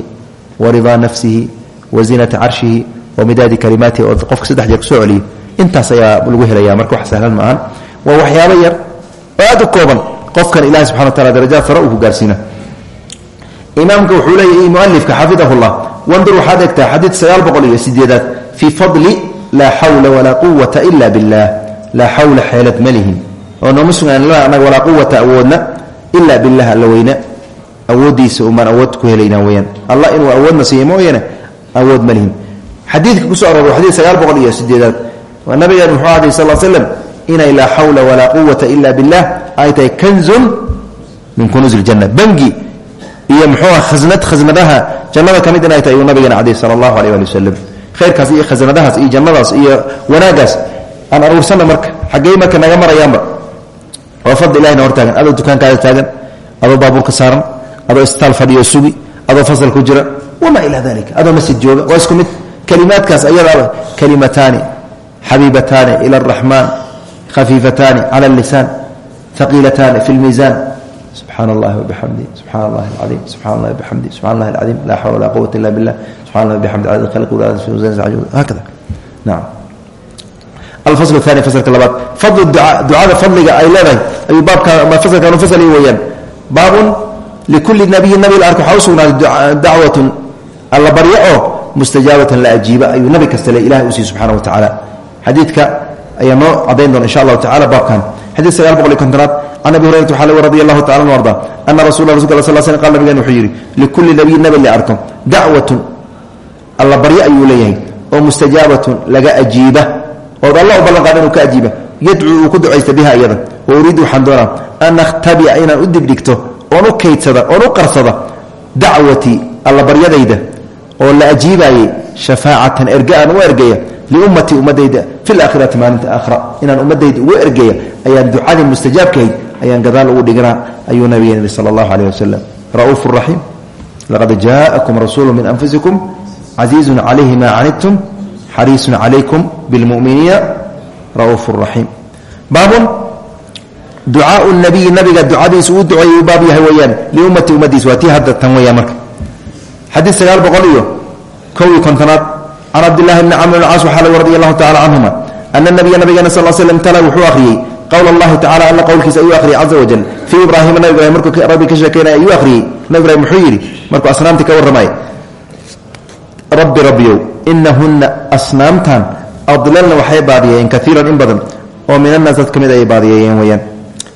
wa ridaa nafsihi wa zinata carshihi wa midaadi kalimaatihi oo qofka saddex jeer ku soo celiyo intaas ayaa lagu helaya marka wax sahlan maahan waa waxyaabo yar oo aad u kooban. Qofkan ilahi subxana wa taala darajaad sare uu ku gaarsiina. Imaamka wuxuu leeyahy mualifka xafidahu llah wandur waxaad egtaa xadiid sagaal boqol iyo sideedaad. Fii fadli laa xawla walaa quwata ila billah. Laa xawla xeelad ma lihin. Oo nooma sugaan anaga walaa quwata awoodna ila bilah alla weyne awooddiisa umaan awood ku helaynaa weyaan allah inuu awoodna siiya mooyane awood ma lihin. Xadiidka ku soo aroora xadiid sagaal boqol iyo sideedaad. Waa nabigeen muxuu aday sal slam inay laa xawla walaa quwata ila billah ay kanzun min kunuusi ljanna bangi iyo muxuuha khasnad khasnadaha jannada ka inay tahay ayuu nabigeena cadey sala allahu aleyh ali wasalam khayrkaas iyo khasnadahaas iyo jannadaas iyo aruursanna marka xaggey marka naga marayaanba. Waa fadli ilahina hor taagan adoo dukaankaada taagan adoo baabuurka saaran adoo isbitaal fadhiyo sugi adoo fasal ku jira wamaa ilaa dalika adoo masjid jooga waa isku mid. Kalimaadkaas ayadaa kalimataani ila araxmaan khafiifataani cala allisaan haqiilataani fi lmiisaan subxaana allahi wabixamdi subxana allahi alcaiim subxana allahi bixamdi subxana allahi alcaiim laa xawla walaa quwata illa billah subxana allahi bixamdi cadad khalqi hakada nacam alfasl aani faslka labaad ducaa ducada fadliga ay leedahay ayuu baabka faslkan ufasli weyaan baabun likulli nabiyin nabi la arko waxaa u sugnaaday dacwatun alla baryo oo mustajaabatan la ajiiba ayuu nabi kasta le ilahay u siiy subxana wa tacaala xadiidka ayaa noo cadayn insha allahu tacala baabkan. Xadiid sagaal boqol abi hurayrata waxaa lg radi allahu tacala arda ana rasula rasulka al sl sl qal nabigan wuxuu yidhi nabiyin nabi la arko dacwatun alla baryo ayuu leeyahay laga ajiiba ood alla u ballan qaada inuu ka ajiiba yadcuu uu ku ducaysta biha iyada wa uriidu waxaan an akhtabi'a inaan u dibdhigto oon u kaydsada oon u qarsada dacwatii alla la ajiibaayey shafaacatan erge aan u liummatii ummadayda fi laakhirati maalinta aakhira inaan ummadayda ugu ergeya ayaan ducadii mustajaabkahayd ayaan gadaal ugu dhignaa ayuu nabigen yihi sala allahu aleyh wasalam ra'uufu raxiim laqad jaa'akum rasuulu min anfusikum casiizun calayhi maa canidtum xariisun calaykum bilmuminiina ra'uufu raxiim baabun ducaau nabiyi nabiga ducadiisu uu duceeyey uu baab yahay weeyaan liummati ummadiis waa tii hadda tan weeyaan marka xadiid sagaal boqol iyo kow iyo kontonaad can cabdillahi bni camr bn caas waxaa lagu radi allahu tacala canhuma ana nabiya nabigeena sal slm tala wuxuu akhriyey qowl allahi tacala alla qowlkiisa ayuu akhriyey caza wajal fii ibraahima nabi ibrahim markuu rabbi ka sheekeynaya ayuu akhriyey. Nabi ibrahim muxuu yidhi markuu asnaamtii ka warramay rabbi rabbiyow inahunna asnaamtan adlalna waxay baadiyeeyeen kaiiran in badan oo min annaas dad ka mid ayay baadiyeeyeen weyaan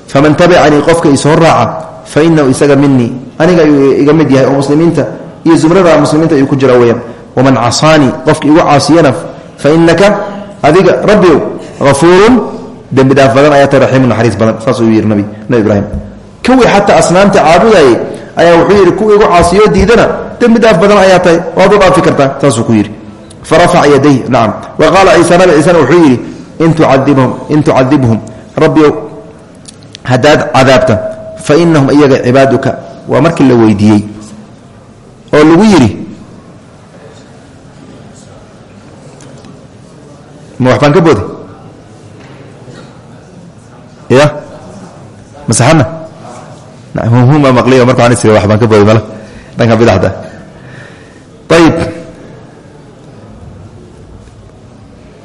faman tabicanii qofka isoo raaca fa inahu isaga minii aniga ayuu yahay oo muslimiinta iyo zumrada waman casaanii qofka igu caasiyana fa inaka adiga rabbiyow afuurun dembi dhaaf badan ayaa tahay raxiimu naxariis badan saasuu yidhi nabi ibraahim. Kuwii xataa asnaamta caabudayay ayaa wuxuu yidhi kuwa igu caasiyo diidana. Dembi dhaaf badan ayaa tahay waad u dhaafi kartaa saasuu ku yidhi. Farafaca yadayh nacam. Wa qaala ciisa nabi ciisana wuxuu yidhi in tucadibhum in tucadibhum rabbiyow haddaad ma waxbaan ka booday? Ya? Masaxana humhuma maqliyo marka waxaan isiri waxbaan ka booday mala. Dhanka bidaxda ayib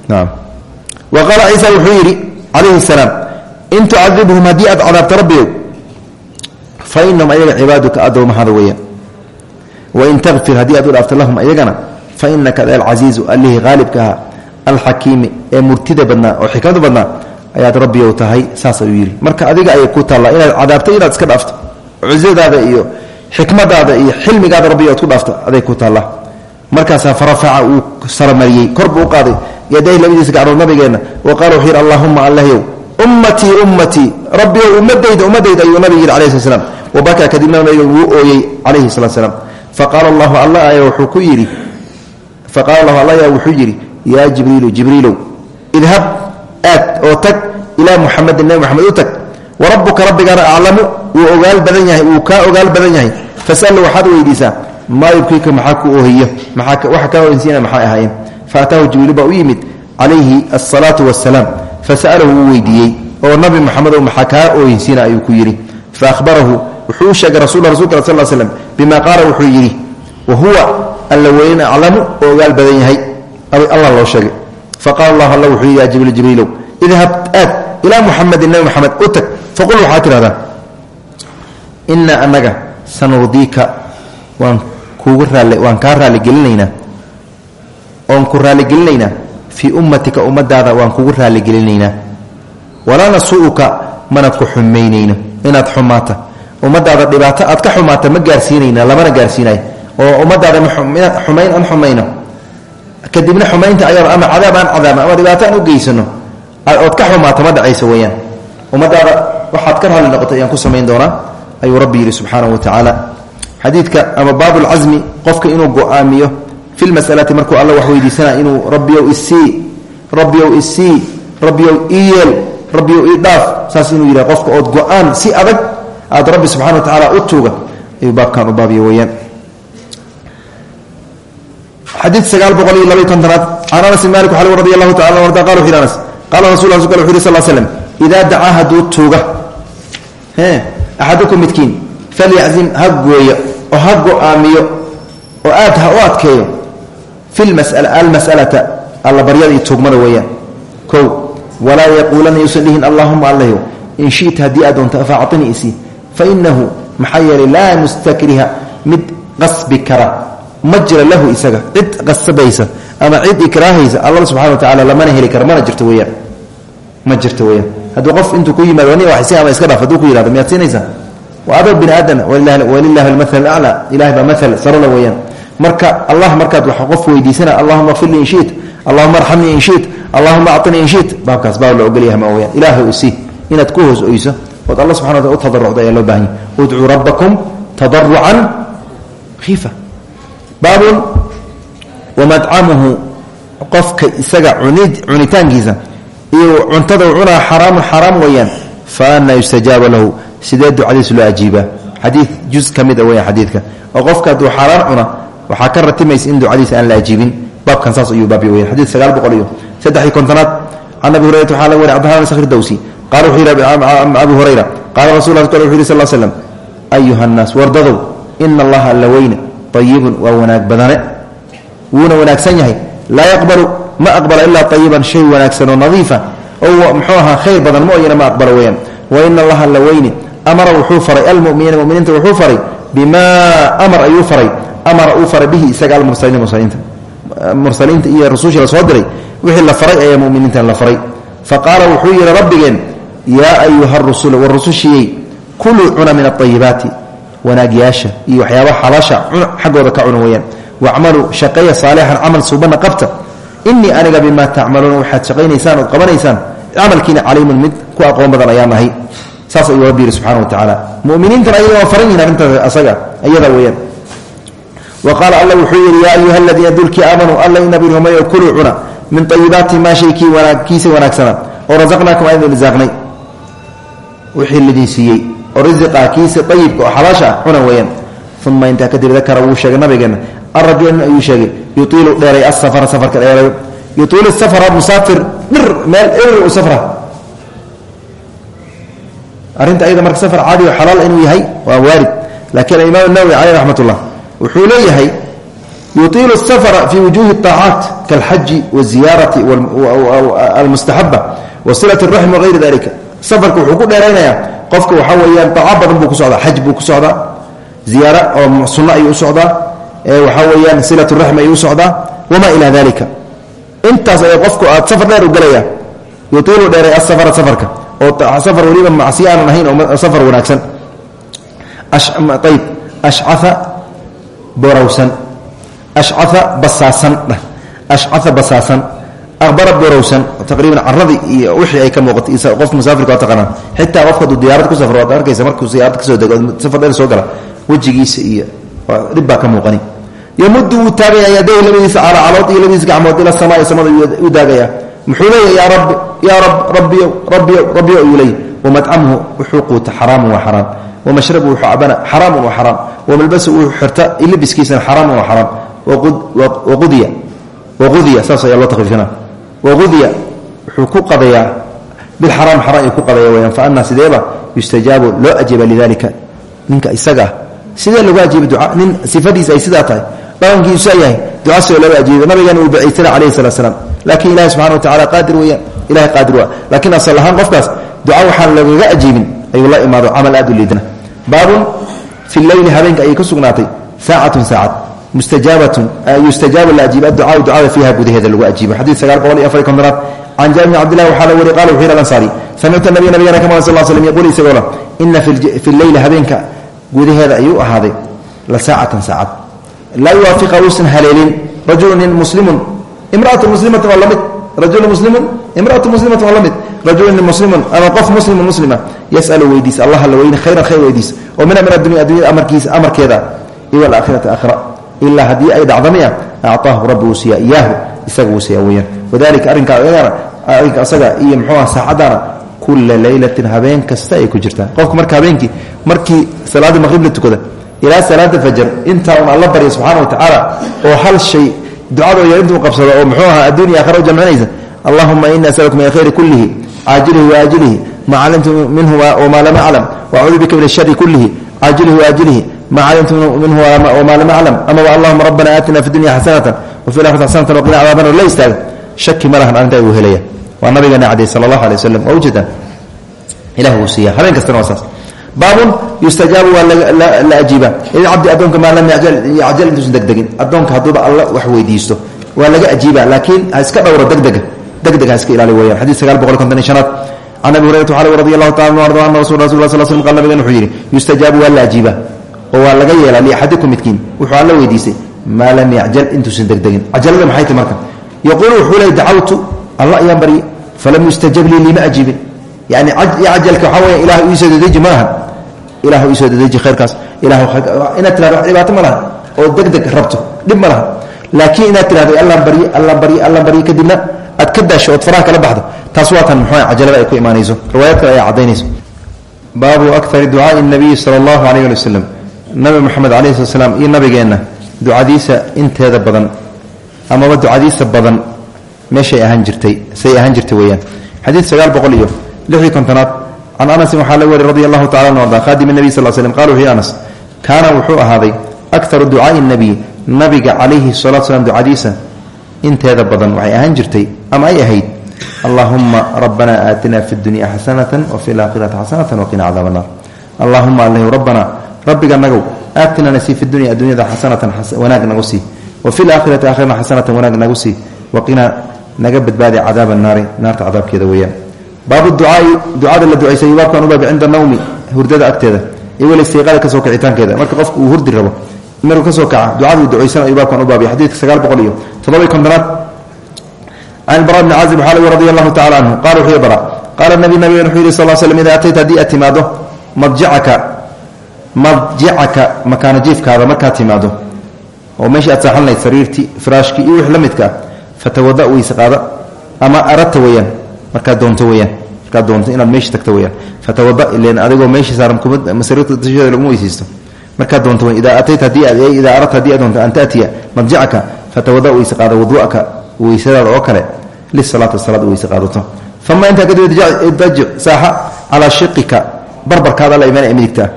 naam. Wa qaala ciisa wuxuu yidhi calayhi الsalaam in tucadibhum haddii aad cadaabto rabbiyow fa inahum ayaga cibaaduka addoommahada weeyaan. Wain takfir haddii aad u dhaafto lahum ayagana fa inaka alcasiizu allihii haalibka ahaa alxakiimi ee murtida badnaa oo xikmada badnaa ayaad rabbiyow tahay saas ayuu yidhi. Marka adiga ayay ku taallaa inaad cadaabto inaad iska dhaafto cusadaada iyo xikmadaada iyo xilmigaada rabbiyo ad ku dhaafto aday ku taallaa markaasaa farafaca uu saramariyey kor buu u qaaday yaday labadiisa gacnood nabigeenna wa qaala wuxuu yidhi allahuma allahyow ummatii ummatii rabbiyow ummadayda ummadayda ayuu nabig yidhi alayhi slat slam wabakaa kadibna nabiga wuu ooyey calayhi salat slam faqaala allahu alla ayaa wuxuu ku yidhi faqala allahu alla ayaa wuxuu yaa jibriilu jibriilow idhab aad oo tag ilaa muxamedin nebi moxamed u tag. Wa rabbuka rabbigaana aclamu wuu ogaal badan yahay wuu kaa ogaal badan yahay. Fasalhu waxaad weydiisaa maa yubkiika maxaa ku oohiya waxa kaa ohinsiina maxay ahaayeen? Faataahu jibriil baa u yimid calayhi asalaatu wasalaam fasa'alahu wuu weydiiyey oo nabi moxamedow maxaa kaa oohinsiina ayuu ku yidhi. Faahbarahu wuxuu u sheegay rasul rasulka sal ogaal badan yahay alla loo sheegay. Faqala allahu alla wuxuu ya jibriil jibriilow idhab aad ilaa muxamedin nebi moxamed u tag. Faqul waxaa tidhahdaa inaa anaga sanurdiika waan kuugu raali waan kaa raalligelinaynaa oon ku raalligelinaynaa fii ummatika ummadaada waan kugu raalligelinaynaa walaa nasuu'uka mana ku xumaynayno inaad xumaata. Ummadaada dhibaato aad ka xumaata ma gaarsiinayna lamana gaarsiinayo oo ummadaada xumayn aan xumayno kadibna xumaynta ayada ama cadaab aan cadaabno ama dhibaato aan u geysano. Ood ka xumaata ma dhacayso weyaan ummadaada waxaad ka raalli noqotay ayaan ku samayn doonaa ayuu rabbi yidhi subxaanahu wa tacaala xadiidka ama baabulcasmi qofka inuu go'aamiyo fi lmasalati markuu alla wax weydiisanaa inuu rabbiyow isii rabbiyow isii rabbiyow ii yeel rabbiyow ii dhaaf saas inuu yidhah qofka ood go'aan si adag aad rabbi subxana wa tacaala u tuuga ayuu baabkan u baabiya weyaan xadiid sagaal boqol iyo labaiy kontonaad can anas bin malik xalw radi allahu tacala arda qala wuxu anas qaala rasul rasulka wuxu yhi sal slm idaa dacaa hadduu tuuga axadukum midkiin falyaczim ha gooyo oo ha go'aamiyo oo aad ha u adkeeyo fi almasalata alla baryada iyo tuugmada weeyaan. Kow walaa yaquulana yuusan dhihin allahuma allayo in shita haddii aad doonto faacطini isii fainahu maxaa yeelay laa mustakriha mid qasbi kara ma jira lahu isaga. Cid qasabaysa ama cid ikraahaysa alla subxana wa tacala lamana heli kara mana jirto weyaan ma jirto weyaan hadduu qof intuu ku yimaado ni wasi ama iska dhaaf hadduu ku yihahdo miyaad siinaysaa? Waa adoo bini aadana walilahi almaal aclaa ilahay baa maal sarala weyaan marka allah markaad wa qof weydiisana allahuma qfir lii in shit allahuma arxamnii in shit allahuma acطinii in shit baabkaas baa la ogolyaha ma weyaan ilaahay isi inaad ku hoos oyso ood alla subxana wa tala u tadarucda ayaa loo baahan yahy udcuu rabbakum tadarucan khiifa baabun wamadcamuhu qofka isaga cunitaankiisa iyo cuntada u cunaa xaraamun xaraam weeyaan fa anaa yustajaaba lahu sidee ducadiis loo ajiibaa xadii juz ka mid a weya xadiidka. Oo qofka hadduu xaaraan cuna waxaa ka ratimaysa in ducadiisa aan la ajiibin. Baabkan saas ayuu baabya weyan xadid sagaal boqol iyo saddex iyo kontonaad. Can abi hurayrata waxaa laga wari cbdiraman sakhr dawsi. Qala wuxuu yidhi abu hurayra qaala rasul la wuxu yhi sal slam ayuha nnaas wardadow allaha alla weyne ayibun waa wanaag badane. wuuna wanaagsan yahay. laa yaqbalu ma aqbala ilaa ayiban shay wanaagsan oo nadiifa. oo muxuu ahaa khayr badan ma oyana ma aqbalo weyaan wa ina allaha alla weyne amara wuxuu faray almuminiina muminiinta wuxuu faray bimaa amar ayuu faray. amara uu faray bihi isaga almursaliina mursaliinta. iyo rususha la soo diray. wixii la faray ayaa muminiintan la faray. fa qaala wuxuu yidhi rabbigeen yaa ayuha rusul war rusushiyey kuluu cuna min aayibaati wanaagyaasha iyo waxyaaba xalaasha xaggooda ka cuna weyaan wacmaluu shaqeeya saalixan camal suubana qabta. Inii aniga bimaa tacmaluuna waxaad shaqaynaysaan ood qabanaysaan. Camalkiina caliimun mid ku aqoon badan ayaan nahay. Saas rabbi subxana wa tacaala. Muminiintan ayaga waa faran yihiin asaga ayada weyaan wa qaala alla wuxuu yidhi ayuha aladiina dulkii aamanuu alla inabi rumeeyo kuluu cuna. Min ayibaati maa shaykii kiisa wanaagsana oo rasaqnaakum aan idin risaaqnay wixii lidin siiyey oo risiqa kiisa ayibka oo xalaasha ah cuna weeyaan uma intaa kadib dakara wuu sheegay nabigeena arajul nin ayuu sheegay yuiilu dheeray asafara safarka dheerayo yuiilu safara musaafir dhir meel erer u safra arrinta ayada marka safar caadi o xalaal inuu yahay waa waarid laakiin alimaam nawowi caleyh raxmat ullah wuxuu leeyahay yuiilu safara fi wujuhi طaacaat kaalxaji wاziyaarati almustaxaba wa silat اraxm wagayri dalika safarka wuxuu ku dheeraynayaa qofka waxaa weeyaan daaco badan buu ku socdaa xaj buu ku socdaa ziyaaro oo sunno ayuu u socdaa waxaa weyaan silat raxm ayuu u socdaa wamaa ilaa dalika intaas ay qofku aad safar dheer u galaya yuiilu dheeray asafara safarka oo safar weliba macsiyo aanan oo safar wanaagsan. Ayb ashcaa borowsan ashcaa basaasan ashcaa basaasan aqbara borowsan taqriiban caradii iyo wixii ay ka muuqatay qofka musaafirka taqaanaan xitaa qofka diyaarad ku safro waad arkaysa markuu diyaarad ka soo dego safar dheer soo gala wejigiisa iyo dhib baa ka muuqani yamudu wuu taagaya yadayhi labadiisa calacalood iyo labadiisa gacmood ila samaai samada u daagaya muxuu leeyahy yaa rab yaa rab rabbiyo rabbiyo rabbiyo ayuu leeyay wamadcamuhu wuxuu quuta xaraamun xaraam wamashrabu wuxuu cabana xaraamun waa wamalbasu wuxuu xirta labiskiisana xaraamun waa xaraam waqudiya saas ayaa loo takfiifina waqudiya wuxuu ku qadayaa bilxaraam xaraam ayuu ku qadaya weyaan fa anaa sideeba yustajaabu loo ajiiba lidalika ninka isaga ah sidee lagu ajiiba duca? Nin sifadiisa ay sidaa tahay? Dhaqankiisu yahay duca sidoo looga ajiiba nabigan uu baciysana calayhi salatu slam laakiin ilahi subxana wa tacala qaadir weyaan ilahay qaadir waa. Laakiin asal ahaan qofkaas duca waxaan lagaga ajiibin ayuu la imaado camal aad u liidna. Baabun fi leyli habeenka ayay ku sugnaatay saacatun saacad yustajaabu la ajiiba adducaa ducada fiiha gudaheeda lagu ajiibo xadiid sagaal boqol iyo afar kontonaad can jaabir bn cabdillahi waxaa la wari qala wuxuu yidhi alansaari samictu nabiya nabigana ka maqan sal l slm yaquul isagoo la ina fi leyli habeenka gudaheeda ayuu ahaaday la saacatan saacad laa yuwaafiqa uusan haleelin rajulu nin muslimun imraatu muslimatu waa la mid rajulu muslimun imraatu muslimatu waa la mid rajulu nin muslimun ama qof muslimun muslima yasalu weydiisa allah la weyne khayran khayr weydiisa oo min addunya addunyada amarkiisa amarkeeda iyo alaakhirati aakhira ilaa haddii ay dhacdamiya acطaahu rabbi uu siiya iyaahu isaga uu siiya weyaan wadalika arrinkaa arrinka asaga iyo muxuuha saacadana kula leylatin habeen kasta ay ku jirtaa qofku marka habeenkii markii salaada maqrib la tukada ilaa salaada fajar intaa un alla barya subxana wa tacaala oo hal shay ducadoo yar intuu qabsado oo muxuu ahaa addunya aakhira u jamcinaysa allahuma ini asaluka min alkhayri kullihi caajilihi waajilihi ma calimtu minhu ma calimtu minhu wamaa lam aclam amaba allahuma rabbana aatina fi dunya xasanatan wafi lakhirati xasanatan waqina cadaaban la istaaga shaki ma lahan arrintaa uu helaya waa nabigeena cadey sala allahu alay waslm waa ujeedaan ilah wuu siiya habeen kastana waa saas baabun yustajaabu waa la ajiiba lilcabdi addoonka maa lam yacjal intuusan degdegin addoonka hadduuba alla wax weydiisto waa laga ajiiba laakiin ha iska dhowro degdega degdeg ha iska ilaali weyaan xadii sagaal boqol konton iyo shanaad can abi hurayrata radi allahu taala anu arda ana rasul rasul sal slm qal nabigan wuxuu yidhi yustajaabu waa la ajiiba oo waa laga yeelaa liaxadikum midkiin. Wuxuu alla weydiistay maa lam yacjal? intuusan degdegin. Cajalada maxay ti marka? Yaquulu wuxuu ley dacawtu alla ayaan barye falam yustajab lii lima ajiibin. Yani ajalka waxaa weya ilah iisoo dadeji ma lahan. Ilah iisoo dadeji khayrkaas. Ilah inaad tirahdo wax dhibaato ma lahan oo degdeg rabto dhib ma lahan. Laakiin inaad tirahdo allaan barye allaan barye allaan barye kadibna aad ka daasho ood faraha kala baxdo. Taas waa tan muxuu cajalada ay ku imaanayso. Riwaayad kale ayaa caddaynayso. Baabu akari ducaai nabiyi sala allahu alayh ali wasalam nabi moxamed alayhi slat iyo nabigeenna ducadiisa inteeda badan amaba ducadiisa badan meeshay ahaan jirtay say ahaan jirtay weeyaan. Xadiid sagaal boqol iyo lixdii kontonaad can anasin waxaa la weri radi tacala anu arda khaadim nebi sal slm qala wuxuu anas kaana wuxuu ahaaday akaru ducaai nabiy nabiga calayhi salatu slam ducadiisa inteeda badan waxay ahaan jirtay ama ay ahayd? Allahuma rabbana aatina fi dunya xasanata wafi laakhirati xasanata waqina cadaab annar allahuma alh rabbana rabbiga nagow aatina nasii fi dunya addunyada xasanatan wanaag nagu sii. Wafi laakhirati aakhirana xasanatan wanaag nagu sii. Waqina naga badbaadi cadaab annaari naarta cadaabkeeda weeyaan. Baabu ducaai ducada la ducaysay baabkan ubaab cinda nawmi hurdada agteeda. Istiiqaada ka soo kicitaankeeda. Marka qofku uu hurdi rabo markuu ka soo kaca ducaduu ducaysan ayuu baabkan u baabay xadiidka sagaal boqol iyo toddoba kontonaad. Can bara bni caazib waxaa lagu radi allahu tacala canhu qala wuxuu bara qaala nabi nabigen wuxuu yihi sal timaado madjicaka madjicaka makaana jiifkaada markaad timaado oo meeshii aad saaxan lahayd sariirtii iyo wix la fatawada weyse qaada ama aradta weeyaan markaad doonto weyaan markaad doonto inaad meeshii tagto weyaan fatawada ilen adigoo meeshii saaran kuma sariirta dusheeda laguma weysaysto. Markaad doonto idaa atayta haddii aad idaa aradta haddii aad doonto an taatiya madjicaka fatawada weyse qaada wudu'aka weysadaada oo kale lisalaati salaad weyse qaadato. Uma intaa kadib dajic saaxa calaa shiqika barbarkaada alla imaan ee midigta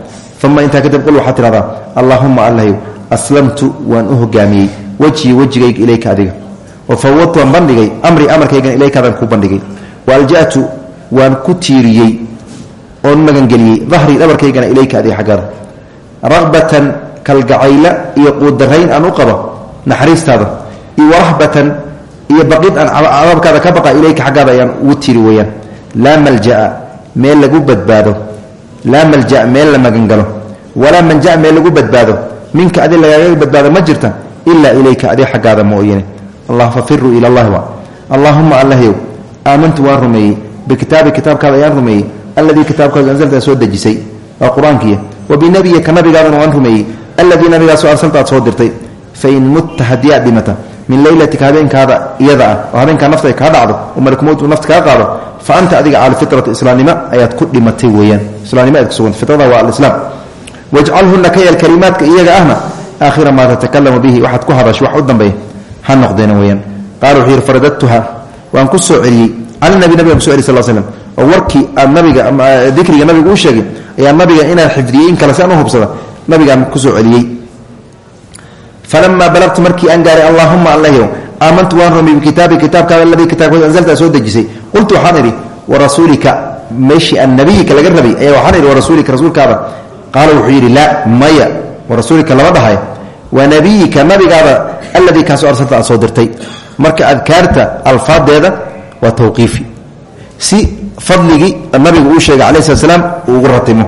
uma intaa kadib qul waxaad tidhahdaa allaahuma allahyow aslamtu waan u hogaamiyey wejhii wejigayga ilayka adiga wa fawadtu waan bandhigay amrii amarkaygan ilaykaadaan ku bandhigay wa alja'tu waan ku tiiriyey oon magangeliyey dahrii dhabarkaygana ilayka adiga xaggaada ragbatan kalgacayla iyo quudarayn aan u qabo naxariistaada iyo warahbatan iyo baqid aan cadaabkaada ka baqa ilayka xaggaada ayaan ugu tiri weeyaan laa maljaa meel lagu badbaado laa malja meel la magangalo walaa manja meel lagu badbaado. Minka adi lagaaga badbaado ma jirta ilaa ilayka adi xaggaada mooyane allah fafiruu ila allahi wa. Allaahuma allahyow aamantu waan rumeeyey. Bikitaabi kitaabkaada ayaan rumeeyey. Alladii kitaabkaadu ansalta soo dejisay. Waa qur'aankiya wa binabiyika nabigaadana waan rumeeyey. Alladii nabigaasoo arsalta soo dirtay. Fain mutta haddii aad dhimata min leylatika habeenkaada iyada ah. Oo habeenkaa nafta ay dhacdo. Oo malkumowt uu kaa qaado fa anta adiga cala fitrati islaamnimo ayaad ku dhimatay weeyaan islaamnimo aad kusuganta fitrada waa alislaam wajcalhuna ka yeel kalimaadka iyaga ahna aakhira maa tatakalamu bihi waxaad ku hadasho wax u dambeeya ha noqdeen weyaan qaala wuxuu yidhi faradadtuha waan ku soo celiyey cala nabi nabigan kuso celiy sal slm oo warkii aad nabiga dikriga nabiga uu sheegay ayaa nabiga inaan xifdiyey in kale si aan u hubsada nabigaan ku soo celiyey falamaa balagtu markii aan gaaray allaahuma dejisay qultu waxaan idhi warasuulika meeshii annabiyika laga rabay ayaa waxaan idhi warasuulika rasuulkaada qaala wuxuu yidhi laa maya warasuulika lama dhahay. Wa nabiyika nabigaada alladii kaasoo arsalta aad soo dirtay. Marka adkaarta alfaadeeda waa tawqiifi. Si fadligii nabigu uu sheegay calayi slat slaam ugu ratimo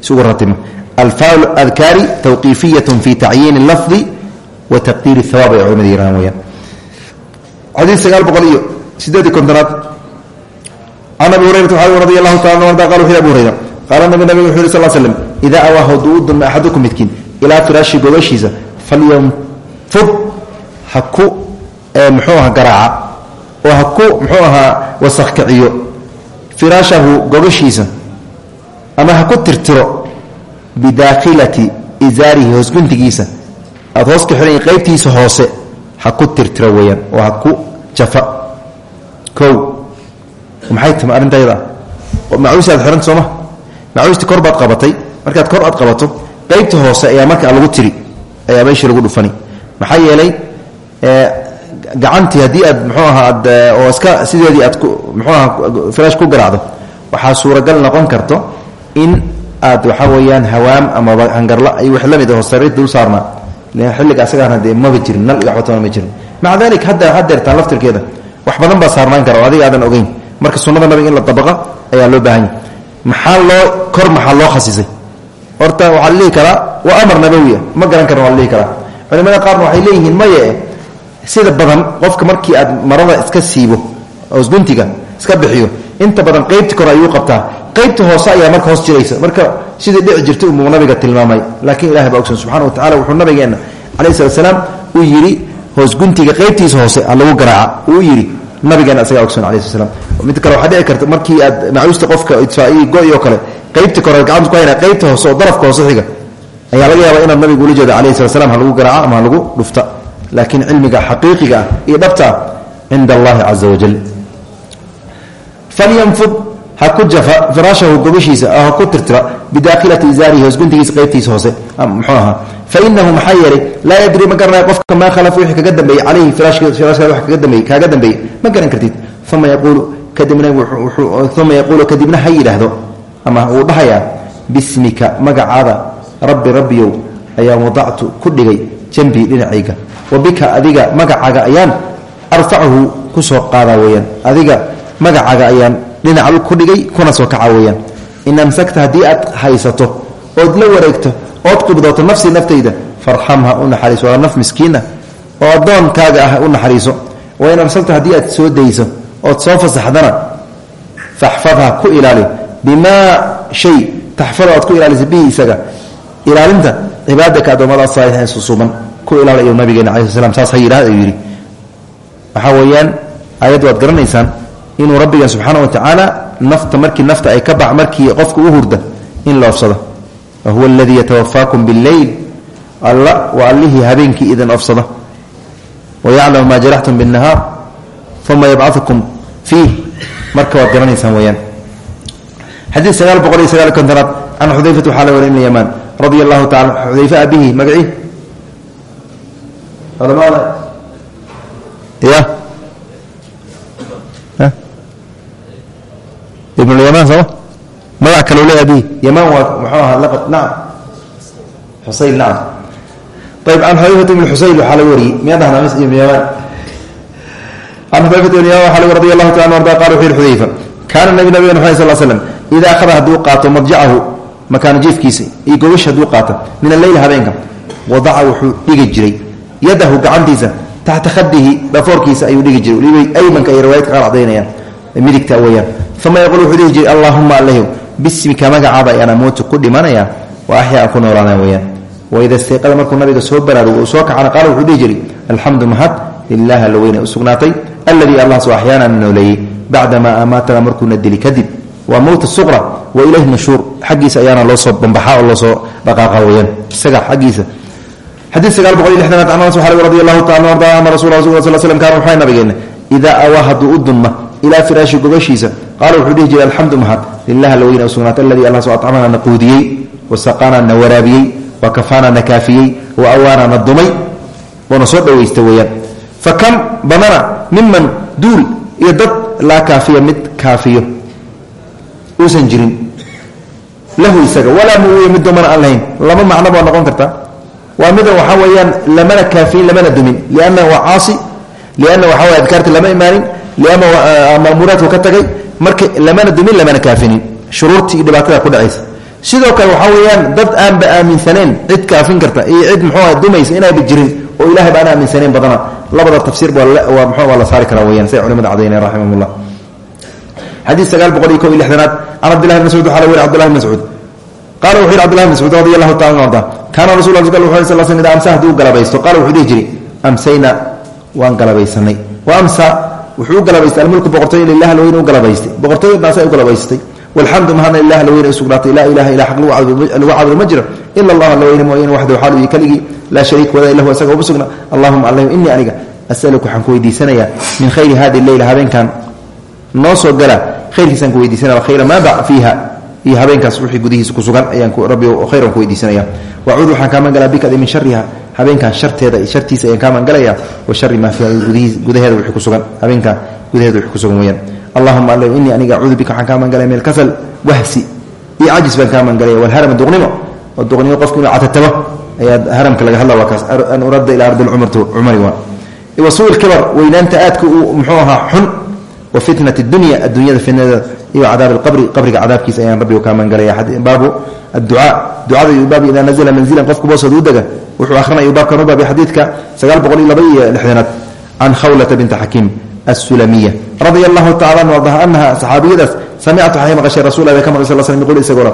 si ugu ratimo. Alfaal adkaari tawqiifiyatun fi tacyiini lafdi wa taqdiiri hawaab ay culimada yirahaan weyaan xadiid sagaal boqol iyo sideedii kontonaad can abi hurayrata radi allahu taala arda qala wuxu abu hurayra qaala nabi nabiga wuxu yhi sal slm idaa awaa hadduu u dulma axadukum midkiin ilaa firaashi gogashiisa falyamfud ha ku muxuu aha garaaca oo ha ku muxuu ahaa wasakh kiciyo firaashahu gogashiisa ama ha tirtiro bidaakhilati isaarihi hoosguntigiisa aad hoos ka qaybtiisa hoose ha ku tirtiro weeyaan oo ha ku jafa kow maxay tama arrintayada macuusi aad xihanta sooma. Macuusti kor qabatay. Markaad kor aad qabato qaybta hoose ayaa markaa lagu tiri ayaa meeshii lagu dhufani. Maxaa yeelay gacantii haddii aad mxuu ahaa ad oo iska sideedii aad mxuu aha firaash ku garaacdo waxaa suuragal noqon karto in aad waxaa weeyaan hawaam amaba hangarla iyo wix la mid aho sariirta dul saarnaa xilliga asagaana dee maba jirin nal iyo waxbatama ma jirin. Maca dalik hadda hadeertaan laftirkeeda. Wax badan baa saarnaan kara adiga aadan ogeyn marka sunnada nabiga in la dabaqa ayaa loo baahan yahy maxaa loo kor maxaa loo khasisay? Horta waxaa la dhihi karaa waa amar nabawiya ma garan karan waa la culimada qaarna waxay leeyihiin maye sida badan qofka markii aad marada iska siibo guntiga iska bixiyo inta badan qaybta kore ayuu qabtaa. Qaybta hoose ayaa marka hoos jiraysa. Marka sidii dhici jirtay umuu nabiga tilmaamay. Laakiin ilahay baa ogsan subxana wa tacala wuxuu nabigeenna calayhi salat slaam uu yidhi hoos guntiga qaybtiisa hoose a lagu garaaca uu yidhi nabigeena asagaa alayhi slat slam mid kale waxaa dhici karta markii aad macuusta qofka idfaa'iyi go-i oo kale qaybta kore gacanta ku hayna qaybta hoose oo darafka hoose xiga ayaa laga yaabaa inaad nabigu ula jeeda alayhi salat slam ha lagu garaaca ama ha lagu dhufta. Laakiin cilmiga xaqiiqiga ah iyo dhabta ah cinda allahi caza wajal falyanfud ha ku jafa firaashahu gobashiisa oo ha ku tirtira bidaakilati izaarihi hoosguntigiisa qaybtiisa hoose fainahu maxaa yeelay laa yadri ma garanaya qofka maa khalafa wixii kaga dambeeyey calayhi firaashkaada wa kaga dambeeyey kaaga dambeeyey ma garan kartid. Uma yaquulu kadibna uma yaquulu kadibna ha yidhaahdo. Ama wuu dhahayaa bismika magacaada rabbi rabbiyow ayaa wadactu ku dhigay jambii dhinacayga. Wa adiga magacaaga ayaan arfacuhu ku soo qaadaa weyaan adiga magacaaga ayaan dhinaca ku dhigay kuna soo kaca weyaan in amsakta haysato ood la wareegto ood qubdooto nafsii naftayda farxamha u naxariiso waa naf miskiina oo addoonkaaga ah u naxariiso. Wain amsakta haddii aad soo dayso ood soo fasaxdana faxfadha ku ilaali. Bimaa shay taxfadu ku ilaalisa bihi isaga. Ilaalinta cibaadaka addoommada saalixiin susuuban ku ilaali ayuu nabigeena cala sl slam saas ha yidhahd ayuu yidhi. Waxaa weeyaan aayadda waad garanaysaan inuu wa tacaala nafta markii nafta ay ka bax markii qofka u hurda in la wa huwa aladii yatawafaakum billeyl alla waa allihii habeenkii idin ofsada wa yaclamu maa jaraxtum binnahaar uma yabcadukum fiih marka waad garanaysaan weyaan xadiid sagaal boqol iyo sagaal kontonaad can xudayfata waxaa la wari ibn yamaan radia allahu taala xudayfa abihi magacii culamada ya ibnulyamaan sooma magac kaloo le abihi yamaan waa muxuu ahaa laqab nacam xusayl nacam ayb can xudayfata ibn xusayl waxaa laga wariyey. Miyaa dhahna mis ibn yamaan can xudayfata ibn yamaan waxaa laga radi allahu taala arda qala wuxu yihi xudayfa kaana nabi nabigan maxamed sal slam idaa akhada hadduu qaato madjacahu makaana jiifkiisa iyo gogash hadduu qaato min alleyl habeenka wadaca wuxuu dhigi jiray. Yadahu gacantiisa taxta khadihi dhafoorkiisa ayuu dhigi jiray. Aymanka ay riwaayadka qaar cadaynayaan midigta weyaan uma yaquul wuxuu dhihi jiray allaahuma alehw bismika magacaada ayaan amuutu ku dhimanaya wa axyaa ku noolaana weyaan waida istayqada markuu nabiga soo baraarugo uu soo kacana qaala wuxuu dhihi jiray alxamdu mahad lilah alla weyne u sugnaatay alladii allahas axyaana nooleeyey bacdamaa amaatana markuuna dili kadib waa mowt suqra wa ilayhi nushuur xaggiisa ayaana loo soo bambaxaa oo loo soo dhaqaaqa weyaan isaga xaggiisa. Xadiid sagaal boqol iyo lixdanaad can anas waxaa radi allahu taala arda ana rasul sal slm kaana waxaa nabigeena idaa awaa hadduu u dunma ilaa firaashi qaala wuxuu dhihi jiray alxamdu mahad. Lilah alla weyne u sugnaatay alladii allah soo acamana na wa saqaana na wa kafaana na wa awaana na dumay. Soo dhawaysta weeyaan. Fa kam badana miman duul iyo dad laa kaafiya mid kaafiyo. Jirin. Lahu isaga walaa muwiya mid dumana aan lahayn. Laba macno noqon karta. Waa mida waxaa weeyaan lamana kaafiyin lamana dumin. Liannahu waa caasi lianna waxaa lama imaanin lianna ma'muuraadku ka tagay marka lamana dumin lamana kaafinin. Shuruurtii iyo ku dhacaysa. Sidoo kale waxaa weeyaan dad aanba aaminsaneen cid kaafin karta iyo cid muxuuha dumaysa inaanba jirin oo ilahay ba aan aaminsaneen badana. Labada tafsiir waa mxu waa saari karaa weyaan say culimada cadaynaya raximahullah xadiid sagaal boqol ko iyo lixdanaad can cabdillahi bn mascuud waxaa la weri cbdillahi bn mascuud. Qala wuxu taala arda kaana rasul ll sal sl ida amsa galabaysto qala wuxuu dhihi amsayna waan galabaysanay wa amsa wuxuu galabaystay almulku boqortooy lilah alweyne u galabaystay. Boqortooy dhaasa u galabaystay. Walxamdu mahadna lilah alweyne u sugnaatay. Laa ilaha ila xaq lagu caabudo ma jiro. Ila allah alweyne mooyane waxdahu xaalu iyo keligii laa shariik wada ilahu isaga uma sugna allahuma allahu inii aniga asaluka waxaan ku weydiisanayaa min khayri hadi leyla habeenkan. Noo soo gala khayrkiisaan ku weydiisanaya khayra maa bac fiiha. Iyo habeenkaas wixii gudihiisa ku sugan ayaan rabbi khayran ku weydiisanaya wacuudu waxaan kaa bika min shariha habeenkan sharteeda shartiisa ayaan kaa magangalaya wa shari maa fiiha gudaheeda wixii ku sugan. Habeenkan gudaheeda wixii ku sugan weyaan allahuma alla inii aniga acuudu bika waxaan kaa magangalaya min alkasal wahsi iyo cajis baan kaa magangalaya walharama duqnimo oo duqnimo qofku inuu catatabo ayaa haramka laga hadla waa kaas. An uradda ilaa ardi cumari waa wa suu lkibar weynaanta aadka uu muxuu ahaa xun wa fitnat dunya addunyada fitnadeeda iyo cadaab alqabri qabriga cadaabkiisa ayaan rabbigu kaa magangalaya baabu adducaa. Ducada iyuu baab idaa nazla manzilan qofku boosooda u dega wuxuu akhrinaya baabkan u baabay xadiidka sagaal boqol iyo laba iyo lixdanaad can khawlata binta xakiim asulamiya radia allahu tacala an ardaha anaha saxaabiyadaas samictu waxay maqashay rasul ka maqay sal sl qul isagoo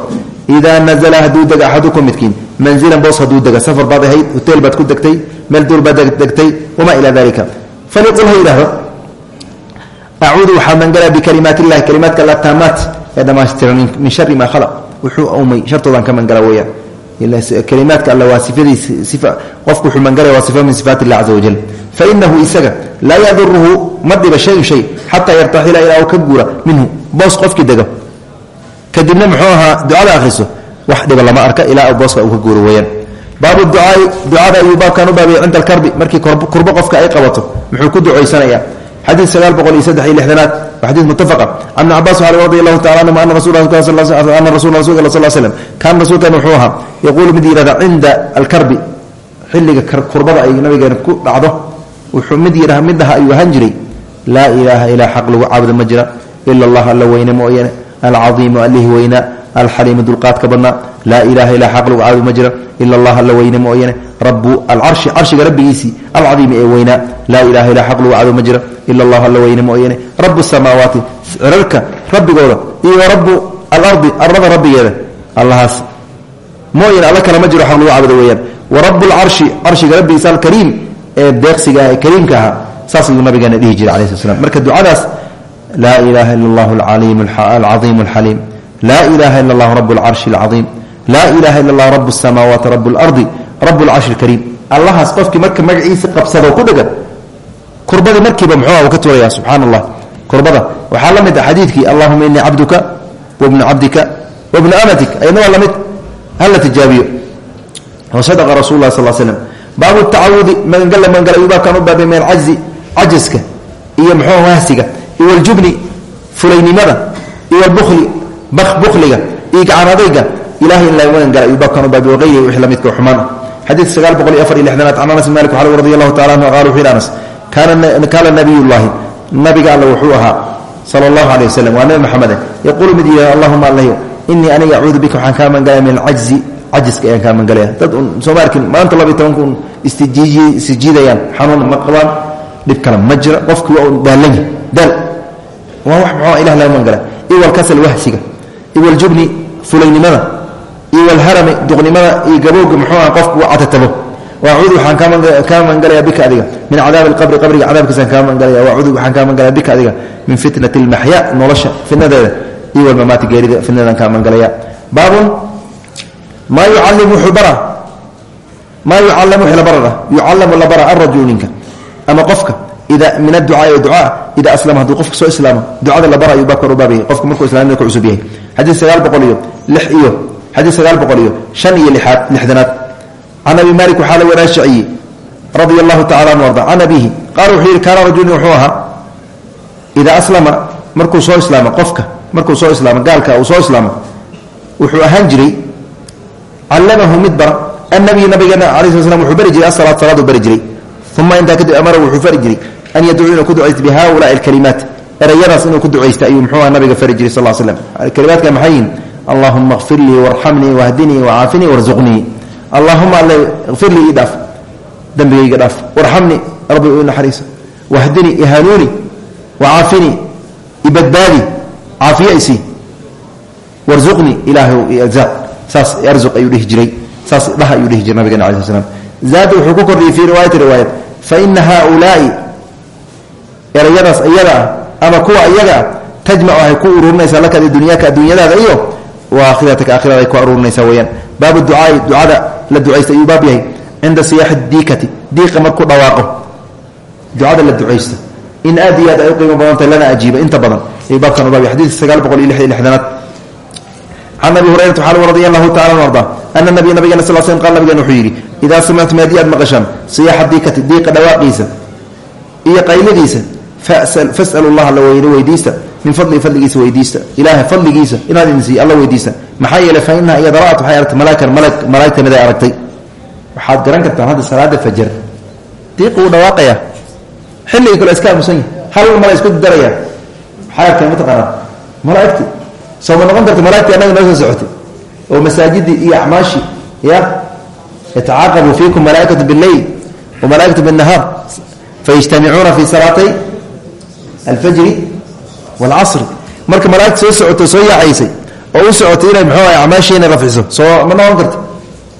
idaa nazla hadduu dega axadukum midkiin manzilan boos hadduu dega safar baad ahayd hotel baad ku degtay meel duur baad degtay wamaa ilaa dalika faliqul ha yidhahdo acuudu waxaa mangalaa bikalimaat illahi kalimaadka alla taamaat ee dhammaystiran min shari maa khalaq. Wuxuu umay shartoodan ka mangala weyaan kalimaadka alla waa sifadiis qofku wuxuu mangalaya waa sifa min sifaat illah caza wajal fainahu isaga laa yaduruhu ma dhiba shayun shay xataa yartaxila ilaa uu ka guura minhu. Boos qofkii dego. Kadibna muxuu ahaa ducada akhriso wax dhiba lama arka ilaa booska uu ka guuro weyaan baabu ducaai ducada ayuu baabkan u baabaya cinda alkarbi. Markii kurbo qofka ku ducaysanayaa xadiid sagaal boqol iyo saddex iyo lixdanaad waa xadiid muttafaqa can ibn cabas waxaa radi allahu tacala anhuma ana rasul ana rasula rasulka sal slm kaana rasuulkan wuxuu ahaa yaquulu mid yidhahda cinda alkarbi. Xilliga kurbada ay nabigeena ku dhacdo wuxuu mid yidhaha mid dhaha ayuu ahaan jiray. Laa ilaaha ilaa xaq lagu caabudo ma jira. Ila allah alla weyne mooyane alcaiimu alihi weynaa alxaliimu dulqaadka badnaa laa ilaha ilaa xaq lagu caabudo ma jira ila allah alla weyne mooyane rabu alcarshi carshiga rabbigiisii alcadiimi ee weynaa laa ilaha ilaa xaq lagu caabudo ma jira ila allah alla weyne mooyane rabu samaawaati cirarka rabbigooda iyo rabu alardi arada rabbigeeda allahaas mooyane alla kale ma jiro xaq lagu caabudo weyaan wa rabu lcarshi carshiga rabbigiisa alkariim ee deeqsiga ee kariimka ahaa saas ayuu nabigeena dhihi jiray cala sl slam marka ducadaas laa ilaha ila laa ilaha ila allah rabu lcarshi alcaiim laa ilaha ila allah rabu samaawaati rabu lardi rabu lcarshi alkariim allahaas qofkii marka magaciisa qabsado ku dhegan kurbadii markiiba muxuuha uu ka tuuraya subxaana allah kurbada waxaa la mid ah xadiidkii allahuma inii cabduka wabnu cabdika wabnu amatik ayadna waa la mid hala tijaabiyo wasadaqa rasul lah sal slm baabu tacawudi magangala magangala ayuu baabkan u baabay min alcajzi cajaska iyo muxuu wahsiga iyo waljubni fulaynimada iyo walbukli bukliga iyo gacanadayga ilahay in laga magangala ayuu baabkan u baabay waqayri wixii la midka xumaan. Ah xadiidka sagaal boqol iyo afar iyo lixdanaad can anas bin malik waxaa radi allahu tacala anhu qala wuxuu yidhi anas kaana nabiyullaahi nabiga alle wuxuu ahaa sala allahu aleh waslem waa nabi maxamede yaquulu mid yidhah allahuma allahy inii aniga acuudu bika waxaan kaa mangalaya min alcajzi cajiska ayaan kaa mangalaya dad un sooma arkin maanta labiy tobanka un isjiidayaan xanuun ma qabaan dhib kale ma jira qofkii waa un daalanya daal waa wax muxuu ilah laga mangala. Iyo walkasal wahsiga iyo waljubni fulaynimada iyo walharami duqnimada iyo gabowga muxuu aha qofku catatabo wacuudu waxaan kaa magangalaya bika adiga. Min cadaabi alqabri qabriga cadaabkiisaan kaa magangalaya wacuudu waxaan kaa magangalaya bika adiga. Min fitnati almaxya nolosha fitnadeeda iyo walmamaati geerida fitnadan kaa magangalaya baabun maa yucalimu wuxuu bara maa yucallamu wixii la barara? Yucallamu ama qofka ida min adducaai ducaa ida aslama. Hadduu qofka soo islaamo ducada la bara ayuu qofka markuu islamnimada ku cusub xadiid sagaal boqol iyo lix iyo xadiid sagaal boqol iyo shan iyo lixaad lixdanaad. Can abi malik waxaa la wanaashiciyey radia allahu tacala anu arda can abihi qaala wuxuu idaa aslama markuu soo islaamo qofka markuu soo islaamo gaalka uu soo islaamo wuxuu ahaan jiray callamahu mid bara annabiyu nabigeena ala wuxuu bari jiray asalaad salaaduu bari jiray uma amara wuxuu fari an yadcuu inuu ku ducaysta bi haulaai alkalimaat erayadaas inuu ku ducaysta ayuu muxuu aha nabiga fari jiray sal slam kalimaadka maxay yihiin allahuma kfir lii warxamnii wahdinii wacaafinii warzuqnii allahuma alle kfir lii ii dhaaf dembigayga dhaaf. Warxamnii rabbi u naxariiso. Wahdinii ihanuuni wacaafinii ibadbaadi caafiye isii warzuqnii ilaahay irzaaq saas arzuq ayuu dhihi jiray. Saas dhah ayuu dhihi jiray nabigena ala sl slam zaada wuxuu ku kordhiyey fii riwaayati riwaayat fa ina haaulaai erayadaas iyada ah ama kuwa iyaga ah tajmac waxay ku ururinaysaa laka dunyaaka adduunyadaada iyo wa akhiratka akhirada ay ku aruurinaysaa weyaan baabu ducaai ducada la ducaysta ayuu baab yahay. Cinda siyaaxi diikati diiqa markuu dhawaaqo. Ducada la ducaysta. In aad ay qiimo badantah lana ajiiba inta badan. Ayuu baabkan u baab yahay. Xadiidka sagaal boqol iyo lix iyo lixdanaad. Can abi hurayrata waxaa radi allahu tacala arda ana nabiya nabigena sal slm qal nabigen wuxuu yidhi idaa samictum haddii aad maqashaan siyaaxa fasalu llaha alla weyne weydiista min fadlii fadligiisa weydiista ilaahay fadligiisa inaad idin siiy alla weydiista maxaa yeeley fa inaha iyada ra'at waxay aragtay malaakan malag malaa'igta mid ay aragtay waxaad garan kartaan hadda salaada fajar diiqa wuu dhawaaqayaa xilligii kale iska aamusan yahy hal mala isku daraya maxaa aragtay mataqaanaa malaa'igti soo ma noqon karta malaigtii annaga noo soo socotay oo masaajidii iyo alfajri waalcasri marka malaigta soo socoto soo yaacaysay oo u socotay inay mxuu acmaashiina rafciso soo ma noqon karta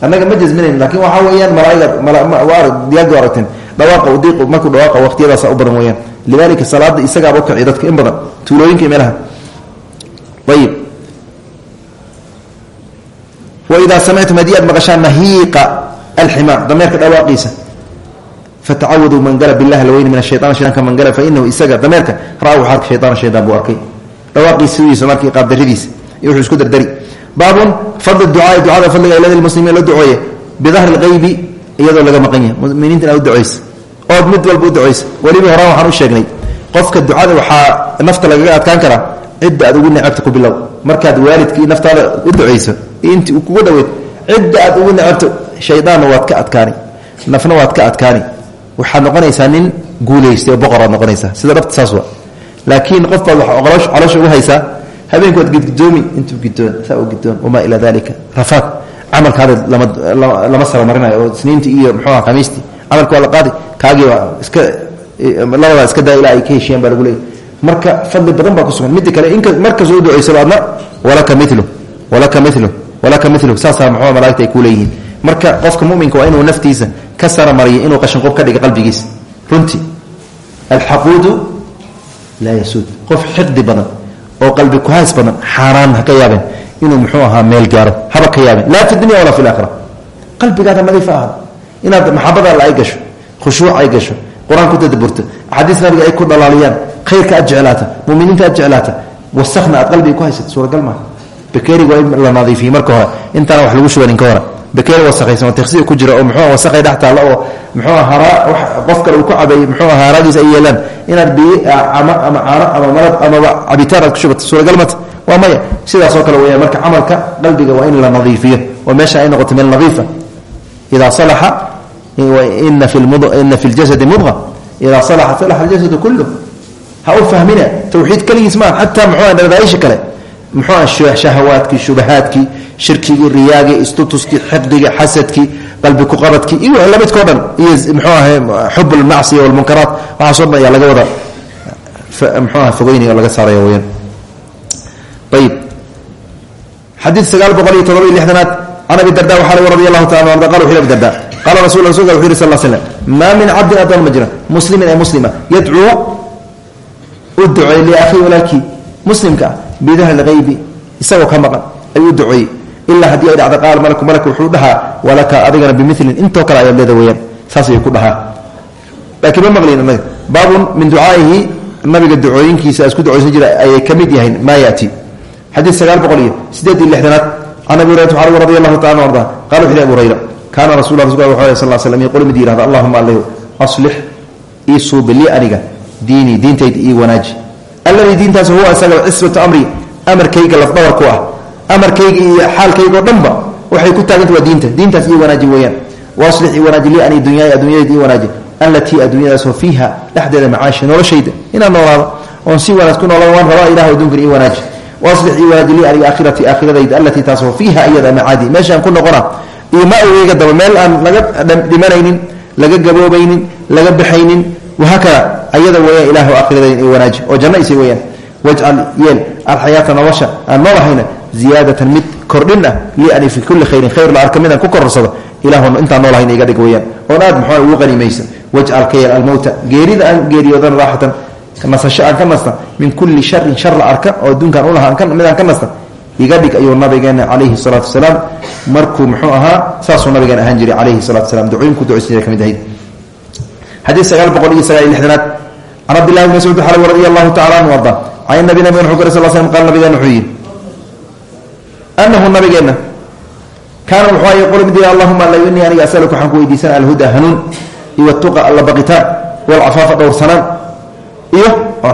annaga ma jasminayn laakiin waxaa weeyaan malaaigdiyaagdu aragteen dhawaaqa diiqu markuu dhawaaqa waqtiyadaasa u badan weyaan lidalika salaada isagaaba ukaciy dadka in badan. Tuulooyinka meelaha ayib waidaa samictum haddii aad maqashaan nahiiqa alximaar dameerka dhawaaqiisa fatacawadu mangala bilahi lweyni min ashayaan shaytanka mangala fainahu isaga dameerka ra wuxuu arkay shayaan shaytaan buu arkay dhawaaqiisa sidiisa markii qaabdaradiisa iyo wuxuu isku dardari baabun fadl ducaai ducada fadliga ilada lmuslimiin la duceeye bidahri lqaybi iyadoo laga maqan yahay muminiinta inaad u ducaysa ood mid walba u ducaysa weliba horaan waxaan u sheegnay qofka ducada waxaa nafta lagaga adkaan karaa cidda aad ugu necabta ku bilow markaad waalidkii naftaada u ducayso inti kugu waxaad noqonaysaa nin guulaystay oo boqoraad noqonaysaa. Sida dhabta saas wa laakiin qof baad wa caloosha ugu haysaa habeenku waad gidgidoomi intuu gidoon saa u gidoon wamaa ilaa dalika rafaad camalkaada lama saramarinayo oo isniintii iyo muxuuha khamiistii camalka waa la qaadi kaagii waa iska labadaa iska daa ilaa ka heshiyaan baa lagu leeyay marka fadli badan baa ku sugan. Midda kale in markastoo u ducaysaba adna walaka milu walaka milu walaka milu saasaa muxua malaigta ay ku leeyihiin. Marka qofka muminka waa inuu naftiisa ka saramariyo inuu qashinqob ka dhiga qalbigiisa runtii alxaquudu laa yasuud. Qof xiqdi badan oo qalbi kuhays badan xaaraan ha ka yaabeen inuu muxuu ahaa meel gaaro haba ka yaabeen laa fi dunya walaa fi laakhira qalbigaada nadiifa ahada inaad maxabadaalla ay gasho khushuuc ay gasho qur'aan ku tadaburto axaadiis nabiga ay ku dhalaaliyaan khayrka aad jeclaata muminiinta aad jeclaata wasakna aad qalbiga ku haysata suuragal maaha. Bakeeriga waa in la nadiifiyey marka hore intaana wax lagu shubanin ka hore bakeeri wasakaysan oo tiqsi ku jira oo muxuu wasakay dhex taalla oo muxuu haraa qof kale uu ku cabeeyey muxuu haaraadiis ay yeelaan. Inaad biyo ama ama caano ama malab amaba cabitaan aad ku shubato. Suuragal mata waa maya. Sidaasoo kale weyaan marka camalka qalbiga waa in la nadiifiyo oo meesha ay noqoto meel nadiifa idaa salaxa ina ina fi ljasadi mudqa idaa salaxa salaxa aljasadu kullu. Ha u fahmina tawxiid keligiis maa xataa muxuu dhadaaisha kale muxuu shahawaadkii shubahaadkii shirkigii riyaagii istutuskii xiqdigii xasadkii qalbi kuqabadkii iyo wixii lamidkao dhan iyo muxuu ahay xub almacsiya walmunkaraat waxaasoo dhan ayaa laga wada muxuu aha fogeynaya oo laga saaraya weyaan ayib xadiid sagaal boqol iyo todoba iyo lixdanaad can abi darda waxaa lagu radi allahu taala arda qala wuxu abi darda qaala rasul rasulka wuxu yiri sal slam maa min cabdin adoon ma jira muslimin ee muslima yadcuu u duceey liakhii walaalkii muslimka ah bidahri lgaybi isagoo ka maqan ayuu duceeyey. Ilaa haddii ay dhacda qaal malaku malak wuxuu dhahaa walaka adigana bimilin intoo kale ayaad leeda weyaan saas ayuu ku dhahaa. Laakiin ma maqlin anaga baabun min ducaaihi nabiga ducooyinkiisa isku ducaysan jira ayay ka mid yahayn maa yaati. Xadiid sagaal boqol lixdanaad can abi hurayrat allahu taala arda qala wuxu abu hurayra kaana rasul wuxu sal slam yaqul mid yihahda allahuma allahu aslix ii suubi lii aniga diinii diintayda ii wanaaji alladii diintaas huwa isaga cisbatu amri amarkayga lafdhabar ku ah amarkayga iyo xaalkayga o dhanba waxay ku taaganta waa diinta. Diintaas ii wanaaji weeyaan. Waaslix ii wanaaji lii ani dunyaaya addunyadayda ii wanaaji allatii addunyadaasoo fiiha dhexdeeda macaashi noloshayda. Inaan noolaado oon si wanaag ku noolada waan rabaa ilah addunkana ii wanaaji waaslix ii wanaaji lii aniga aakhiratii aakhiradayda allatii taasoo fiiha iyada macaadi. Meeshaan ku noqona iyo ma aweyga daba meel aan laga dhimanaynin laga gaboobaynin laga baxaynin wahaakada ayada weeyaan ilahu aakhiradayda ii wanaaji oo janno isay weyaan wajcal yeel alxayaata nolosha aan noolahayna ziyaadatan mid kordhin ah lii ani fi kulli khayrin khayr la arka ku korarsado ilahu intaan noolahayna iga dhig weyaan aad muxuu ugu qanimaysa wajcal ka yeel geerida aan geeriyoodan raaxatan nasasho aan ka nasta min kulli sharin shar la arka oo adduunkaan ulaha midaan ka nasta iga dhig ayuu nabigeena calayhi salaatu wasalaam markuu muxuu ahaa saasuu nabigeena ahaan jiray calayhi salatu wasalaam ducooyinku ducaysan ka xadiid sagaal boqol iyo sagaal iyo lixdanaad. Can cabdillahi bn mascuud tacala anhu arda wuxuu yaqulu mid allahuma alla inii aniga asaluka waxaan ku weydiisana alhuda hanuun iyo tuqa alla baqitaan walcafaafa dhowrsanaan iyo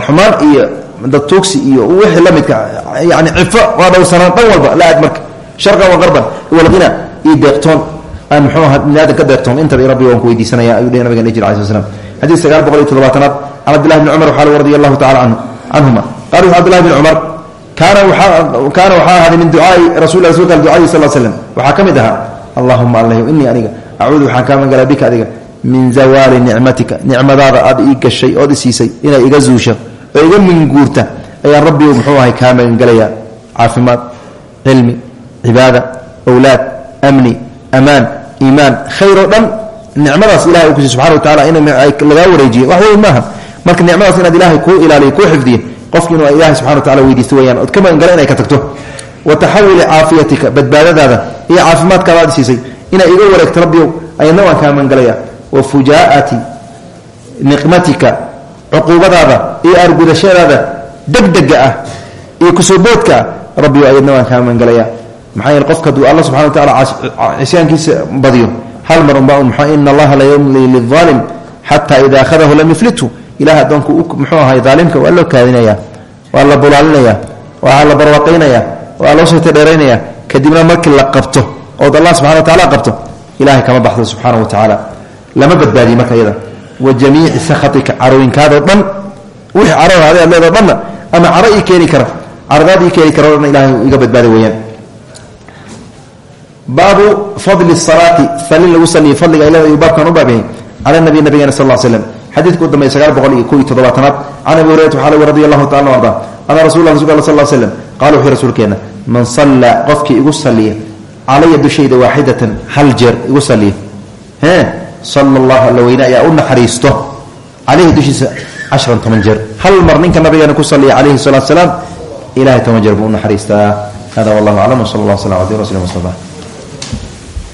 xumaan iyo dadtuugsi iyo wixii la yani cifo waa dhowrsanaan dhan walba la aad marka sharqan wa qarban walghina iyo ka deeqtoon intaba rabbi waan ku weydiisanaya ayuu dhihi nabiga jir alai sl sagaal boqol iyo toddobaatanaad can cabdillahi bni cumar waxaa radi allahu tacala anhu canhuma qala wuxu abdillahi bni cumar kaana waxaa min ducaai rasul rasulka al ducadii sal slm waxaa ka mid ahaa aniga acuudu waxaan kaa magangalaa adiga min zawaali nicmatika. Nicmadaada aad ii gashay ood isiisay inay iga zuusho oo iga minguurta ayaan rabbigu muxuu ahay kaa magangelayaa caafimaad cilmi cibaada awlaad amni amaan iimaan khayr oo dhan nicmadaas ilahay uu kusiy subxana wa tacala in lagaa wareejiye wax weyn maaha. Marka nicmadaas inaad ilaahay kuu ilaaliyo kuu xifdiye qofki inuu ilahay subxana wa tacala weydiisto weyaan ood ka magangala inay ka tagto. Wa taxawuli caafiyatika badbaadadaada iyo caafimaadkaada aad siisay inay iga wareegto rabbiyow ayadna waan kaa magangalaya wa fujaa'ati niqmatika cuquubadaada iyo aargudashadaada degdega ah iyo kusooboodka ah rabbiyo ayadna waan kaa magangalaya maxaa yeele qofka hadduu alla subxana wa tacala cisyaankiisa badiyo hal mar unba un maxaa ina allaha la yumli liaalim xataa ida akhadahu lam yuflithu ilaah addoonku muxuu ahay daalimka waa loo kaadinaya waa la bulaalinaya waa la barwaaqaynaya waa loo soo tadheeraynaya. Kadibna markii la qabto ood allah subxana wa tacala qabto ilahay kama baxdo subxaana wa tacaala lama badbaadiye marka wa jamiici sakhatika carooyinkaadoo dhan wixii dhanna ama caro ii keeni kara caradaad ii kara o iga badbaada weeyaan baabu fadli salaati salin lagu saliyo fadliga ay leedahay baabkan u baabyahay cala nabiy nabigena sal l slem xadiidka u dambeya sagaal boqol iyo ko iyo toddobaatanaad. Can abi hurayrata waxaa lg radi allahu tacala arda ana rasul rasulka all sal slm qala wuxuu rasuulkeena man sallaa qofkii igu saliya calaya dushayda waaxidatan hal jeer igu saliya e sala allahu alla weyne ayaa u naxariisto. Caleyhi dushiisa cashran toban jeer. Hal mar ninka nabigeena ku saliya calayhi salatu salaam ilahay toban jeer buu u naxariistaa. Hada wallahu aclam wsala allah sala abdi rasul mustafa